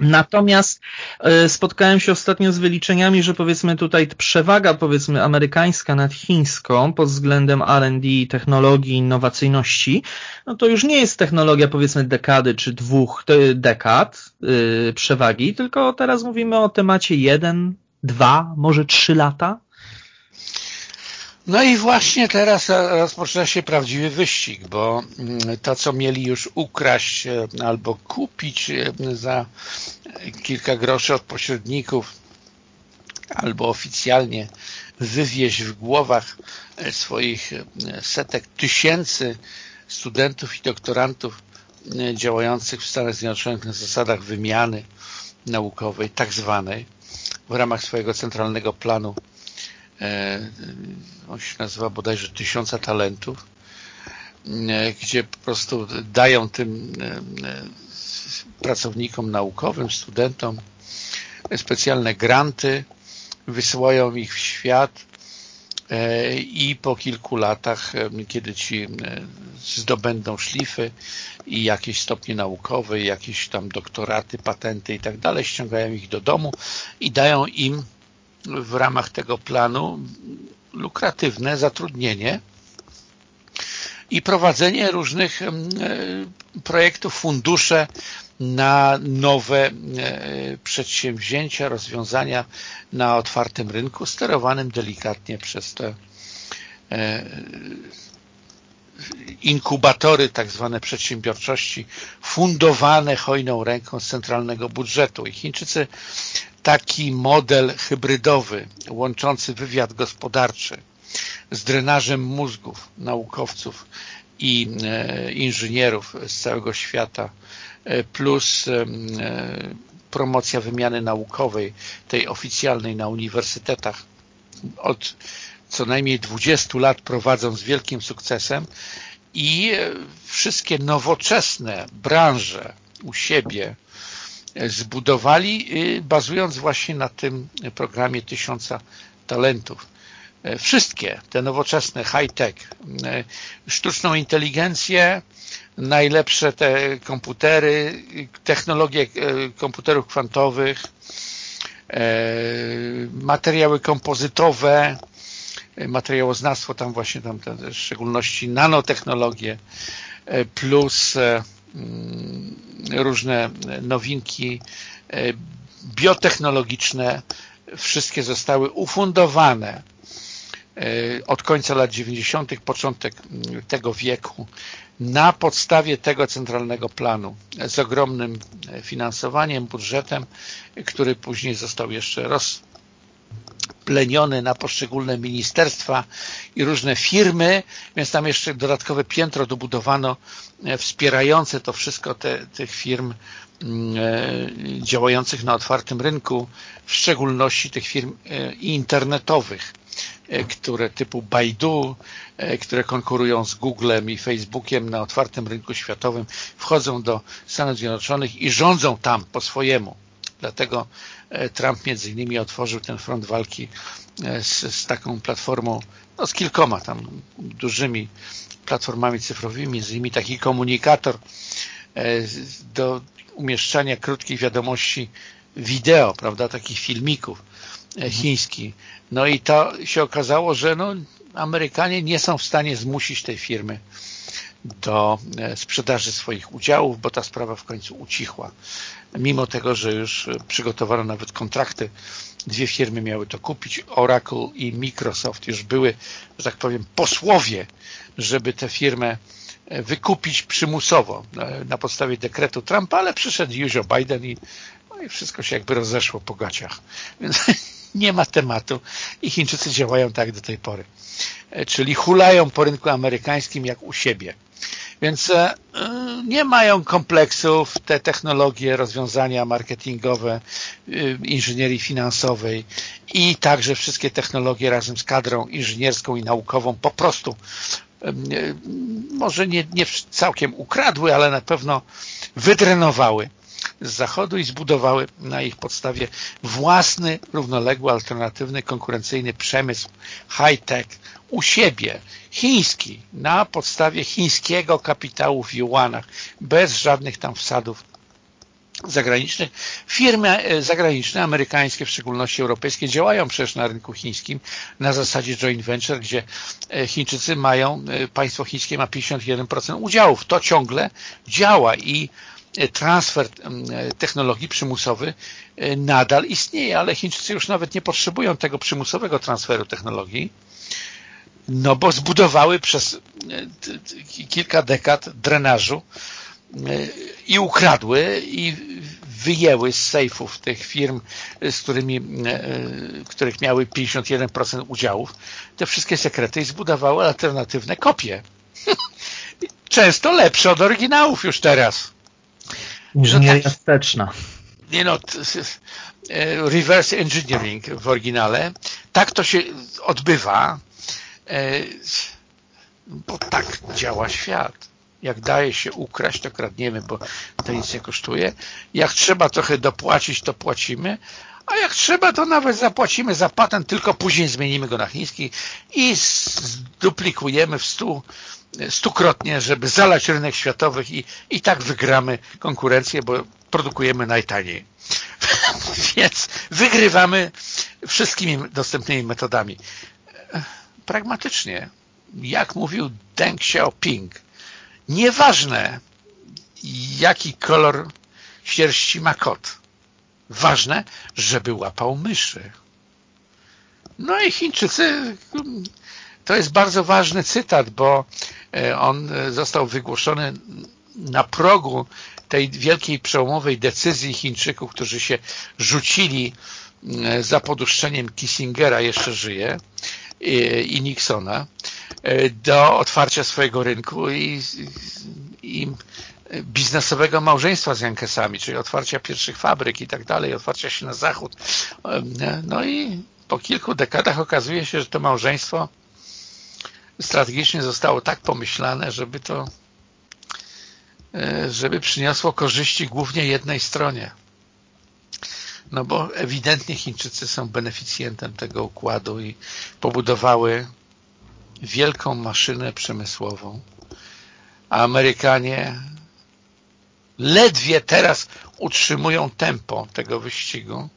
Natomiast e, spotkałem się ostatnio z wyliczeniami, że powiedzmy tutaj przewaga powiedzmy amerykańska nad chińską pod względem R&D, technologii, innowacyjności, no to już nie jest technologia powiedzmy dekady czy dwóch dekad yy, przewagi, tylko teraz mówimy o temacie jeden, dwa, może trzy lata. No i właśnie teraz rozpoczyna się prawdziwy wyścig, bo mm, to, co mieli już ukraść e, albo kupić e, za kilka groszy od pośredników, albo oficjalnie wywieźć w głowach e, swoich setek tysięcy studentów i doktorantów działających w Stanach Zjednoczonych na zasadach wymiany naukowej, tak zwanej, w ramach swojego centralnego planu on się nazywa bodajże Tysiąca Talentów, e, gdzie po prostu dają tym e, pracownikom naukowym, studentom specjalne granty, wysyłają ich w świat i po kilku latach, kiedy ci zdobędą szlify i jakieś stopnie naukowe, jakieś tam doktoraty, patenty i tak dalej, ściągają ich do domu i dają im w ramach tego planu lukratywne zatrudnienie i prowadzenie różnych e, projektów, fundusze na nowe e, przedsięwzięcia, rozwiązania na otwartym rynku, sterowanym delikatnie przez te e, inkubatory tak zwane przedsiębiorczości fundowane hojną ręką z centralnego budżetu. I Chińczycy taki model hybrydowy łączący wywiad gospodarczy z drenażem mózgów naukowców i e, inżynierów z całego świata e, plus e, promocja wymiany naukowej, tej oficjalnej na uniwersytetach od co najmniej 20 lat prowadzą z wielkim sukcesem i wszystkie nowoczesne branże u siebie zbudowali, y, bazując właśnie na tym programie Tysiąca Talentów. E, wszystkie te nowoczesne high-tech, e, sztuczną inteligencję, najlepsze te komputery, technologie e, komputerów kwantowych, materiały kompozytowe, materiałoznawstwo, tam właśnie tam w szczególności nanotechnologie, plus różne nowinki e, biotechnologiczne, wszystkie zostały ufundowane e, od końca lat 90., początek mm, tego wieku na podstawie tego centralnego planu z ogromnym finansowaniem, budżetem, który później został jeszcze roz, pleniony na poszczególne ministerstwa i różne firmy, więc tam jeszcze dodatkowe piętro dobudowano e, wspierające to wszystko te, tych firm mm, e, działających na otwartym rynku, w szczególności tych firm e, internetowych, które typu Baidu, które konkurują z Googlem i Facebookiem na otwartym rynku światowym, wchodzą do Stanów Zjednoczonych i rządzą tam po swojemu. Dlatego E, Trump między innymi otworzył ten front walki e, z, z taką platformą, no z kilkoma tam dużymi platformami cyfrowymi, między innymi taki komunikator e, do umieszczania krótkich wiadomości wideo, prawda, takich filmików mhm. chiński. No i to się okazało, że no, Amerykanie nie są w stanie zmusić tej firmy do e, sprzedaży swoich udziałów, bo ta sprawa w końcu ucichła. Mimo tego, że już przygotowano nawet kontrakty, dwie firmy miały to kupić, Oracle i Microsoft już były, że tak powiem, posłowie, żeby tę firmę e, wykupić przymusowo e, na podstawie dekretu Trumpa, ale przyszedł Joe Biden i, no i wszystko się jakby rozeszło po gaciach. Więc nie ma tematu i Chińczycy działają tak do tej pory. Czyli hulają po rynku amerykańskim jak u siebie. Więc e, nie mają kompleksów te technologie, rozwiązania marketingowe, e, inżynierii finansowej i także wszystkie technologie razem z kadrą inżynierską i naukową po prostu e, może nie, nie całkiem ukradły, ale na pewno wydrenowały z zachodu i zbudowały na ich podstawie własny, równoległy, alternatywny, konkurencyjny przemysł high-tech u siebie, chiński, na podstawie chińskiego kapitału w juanach, bez żadnych tam wsadów zagranicznych. Firmy e, zagraniczne, amerykańskie, w szczególności europejskie, działają przecież na rynku chińskim na zasadzie joint venture, gdzie e, Chińczycy mają, e, państwo chińskie ma 51% udziałów. To ciągle działa i transfer technologii przymusowy nadal istnieje, ale Chińczycy już nawet nie potrzebują tego przymusowego transferu technologii, no bo zbudowały przez kilka dekad drenażu i ukradły i wyjęły z sejfów tych firm, z którymi, których miały 51% udziałów, te wszystkie sekrety i zbudowały alternatywne kopie. Często lepsze od oryginałów już teraz. Inżynieria no wsteczna. Nie no, e, reverse engineering w oryginale. Tak to się odbywa, e, bo tak działa świat. Jak daje się ukraść, to kradniemy, bo to nic nie kosztuje. Jak trzeba trochę dopłacić, to płacimy, a jak trzeba, to nawet zapłacimy za patent, tylko później zmienimy go na chiński i zduplikujemy w stu stukrotnie, żeby zalać rynek światowy i, i tak wygramy konkurencję, bo produkujemy najtaniej. Więc wygrywamy wszystkimi dostępnymi metodami. Pragmatycznie, jak mówił Deng Xiaoping, nieważne jaki kolor sierści ma kot, ważne, żeby łapał myszy. No i Chińczycy, to jest bardzo ważny cytat, bo E, on został wygłoszony na progu tej wielkiej przełomowej decyzji Chińczyków, którzy się rzucili e, za poduszczeniem Kissingera, jeszcze żyje, i Nixona, do otwarcia swojego rynku i, i biznesowego małżeństwa z Jankesami, czyli otwarcia pierwszych fabryk i tak dalej, otwarcia się na zachód. No i po kilku dekadach okazuje się, że to małżeństwo strategicznie zostało tak pomyślane, żeby to e, żeby przyniosło korzyści głównie jednej stronie. No bo ewidentnie Chińczycy są beneficjentem tego układu i pobudowały wielką maszynę przemysłową, a Amerykanie ledwie teraz utrzymują tempo tego wyścigu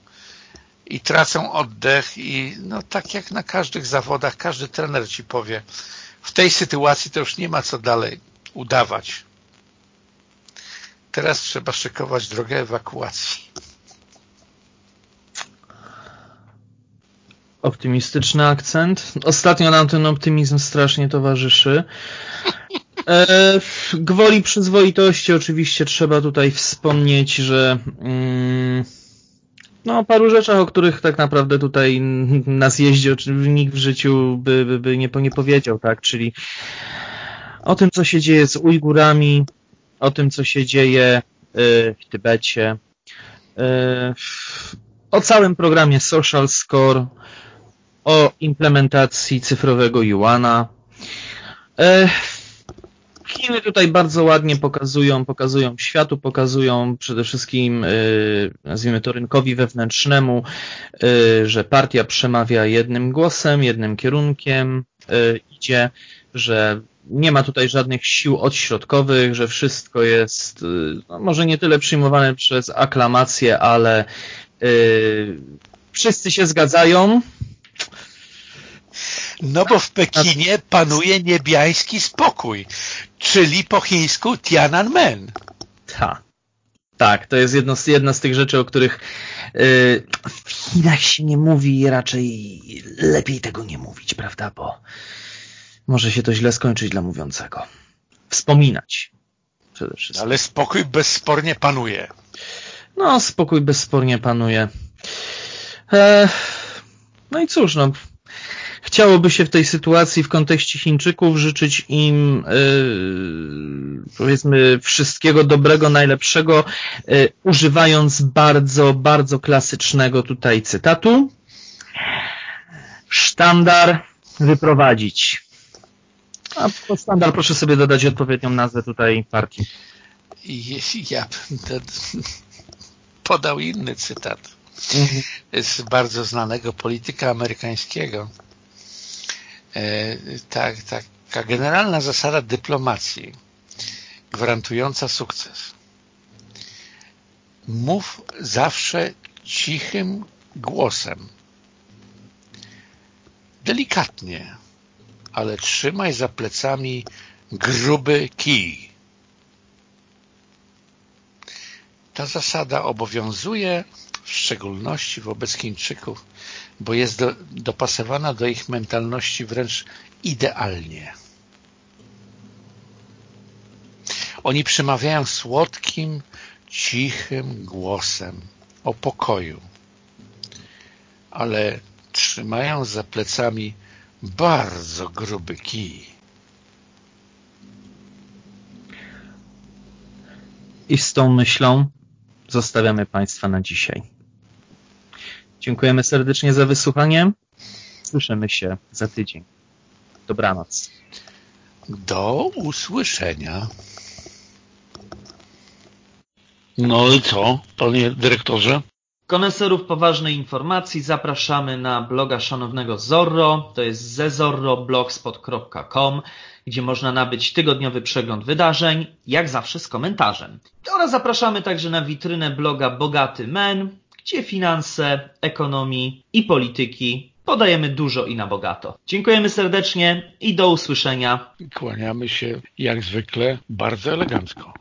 i tracą oddech i no tak jak na każdych zawodach, każdy trener ci powie, w tej sytuacji to już nie ma co dalej udawać. Teraz trzeba szykować drogę ewakuacji. Optymistyczny akcent. Ostatnio nam ten optymizm strasznie towarzyszy. E, gwoli przyzwoitości oczywiście trzeba tutaj wspomnieć, że mm, no, o paru rzeczach, o których tak naprawdę tutaj na zjeździe nikt w życiu by, by, by nie, nie powiedział, tak? Czyli o tym, co się dzieje z Ujgurami, o tym, co się dzieje y, w Tybecie, y, o całym programie Social Score, o implementacji cyfrowego Yuana. Y, Chiny tutaj bardzo ładnie pokazują, pokazują światu, pokazują przede wszystkim, y, nazwijmy to rynkowi wewnętrznemu, y, że partia przemawia jednym głosem, jednym kierunkiem, idzie, że nie ma tutaj żadnych sił odśrodkowych, że wszystko jest no, może nie tyle przyjmowane przez aklamację, ale wszyscy się zgadzają, No bo w Pekinie panuje niebiański spokój, czyli po chińsku Tiananmen. Ta. Tak, to jest jedno z, jedna z tych rzeczy, o których yy, w Chinach się nie mówi i raczej lepiej tego nie mówić, prawda? Bo może się to źle skończyć dla mówiącego. Wspominać przede wszystkim. Ale spokój bezspornie panuje. No, spokój bezspornie panuje. E, no i cóż, no, chciałoby się w tej sytuacji w kontekście Chińczyków życzyć im yy, powiedzmy wszystkiego dobrego, najlepszego, yy, używając bardzo, bardzo klasycznego tutaj cytatu. Sztandar wyprowadzić. A po sztandar proszę sobie dodać odpowiednią nazwę tutaj partii. Ja bym podał inny cytat mhm. z bardzo znanego polityka amerykańskiego, tak, taka generalna zasada dyplomacji gwarantująca sukces. Mów zawsze cichym głosem. Delikatnie, ale trzymaj za plecami gruby kij. Ta zasada obowiązuje w szczególności wobec Chińczyków bo jest do, dopasowana do ich mentalności wręcz idealnie. Oni przemawiają słodkim, cichym głosem o pokoju, ale trzymają za plecami bardzo gruby kij. I z tą myślą zostawiamy Państwa na dzisiaj. Dziękujemy serdecznie za wysłuchanie. Słyszymy się za tydzień. Dobranoc. Do usłyszenia. No i co, panie dyrektorze? Koneserów poważnej informacji zapraszamy na bloga szanownego Zorro, to jest zezorroblogspot.com, gdzie można nabyć tygodniowy przegląd wydarzeń, jak zawsze z komentarzem. Oraz zapraszamy także na witrynę bloga Bogaty Men, gdzie finanse, ekonomii i polityki podajemy dużo i na bogato. Dziękujemy serdecznie i do usłyszenia. Kłaniamy się jak zwykle bardzo elegancko.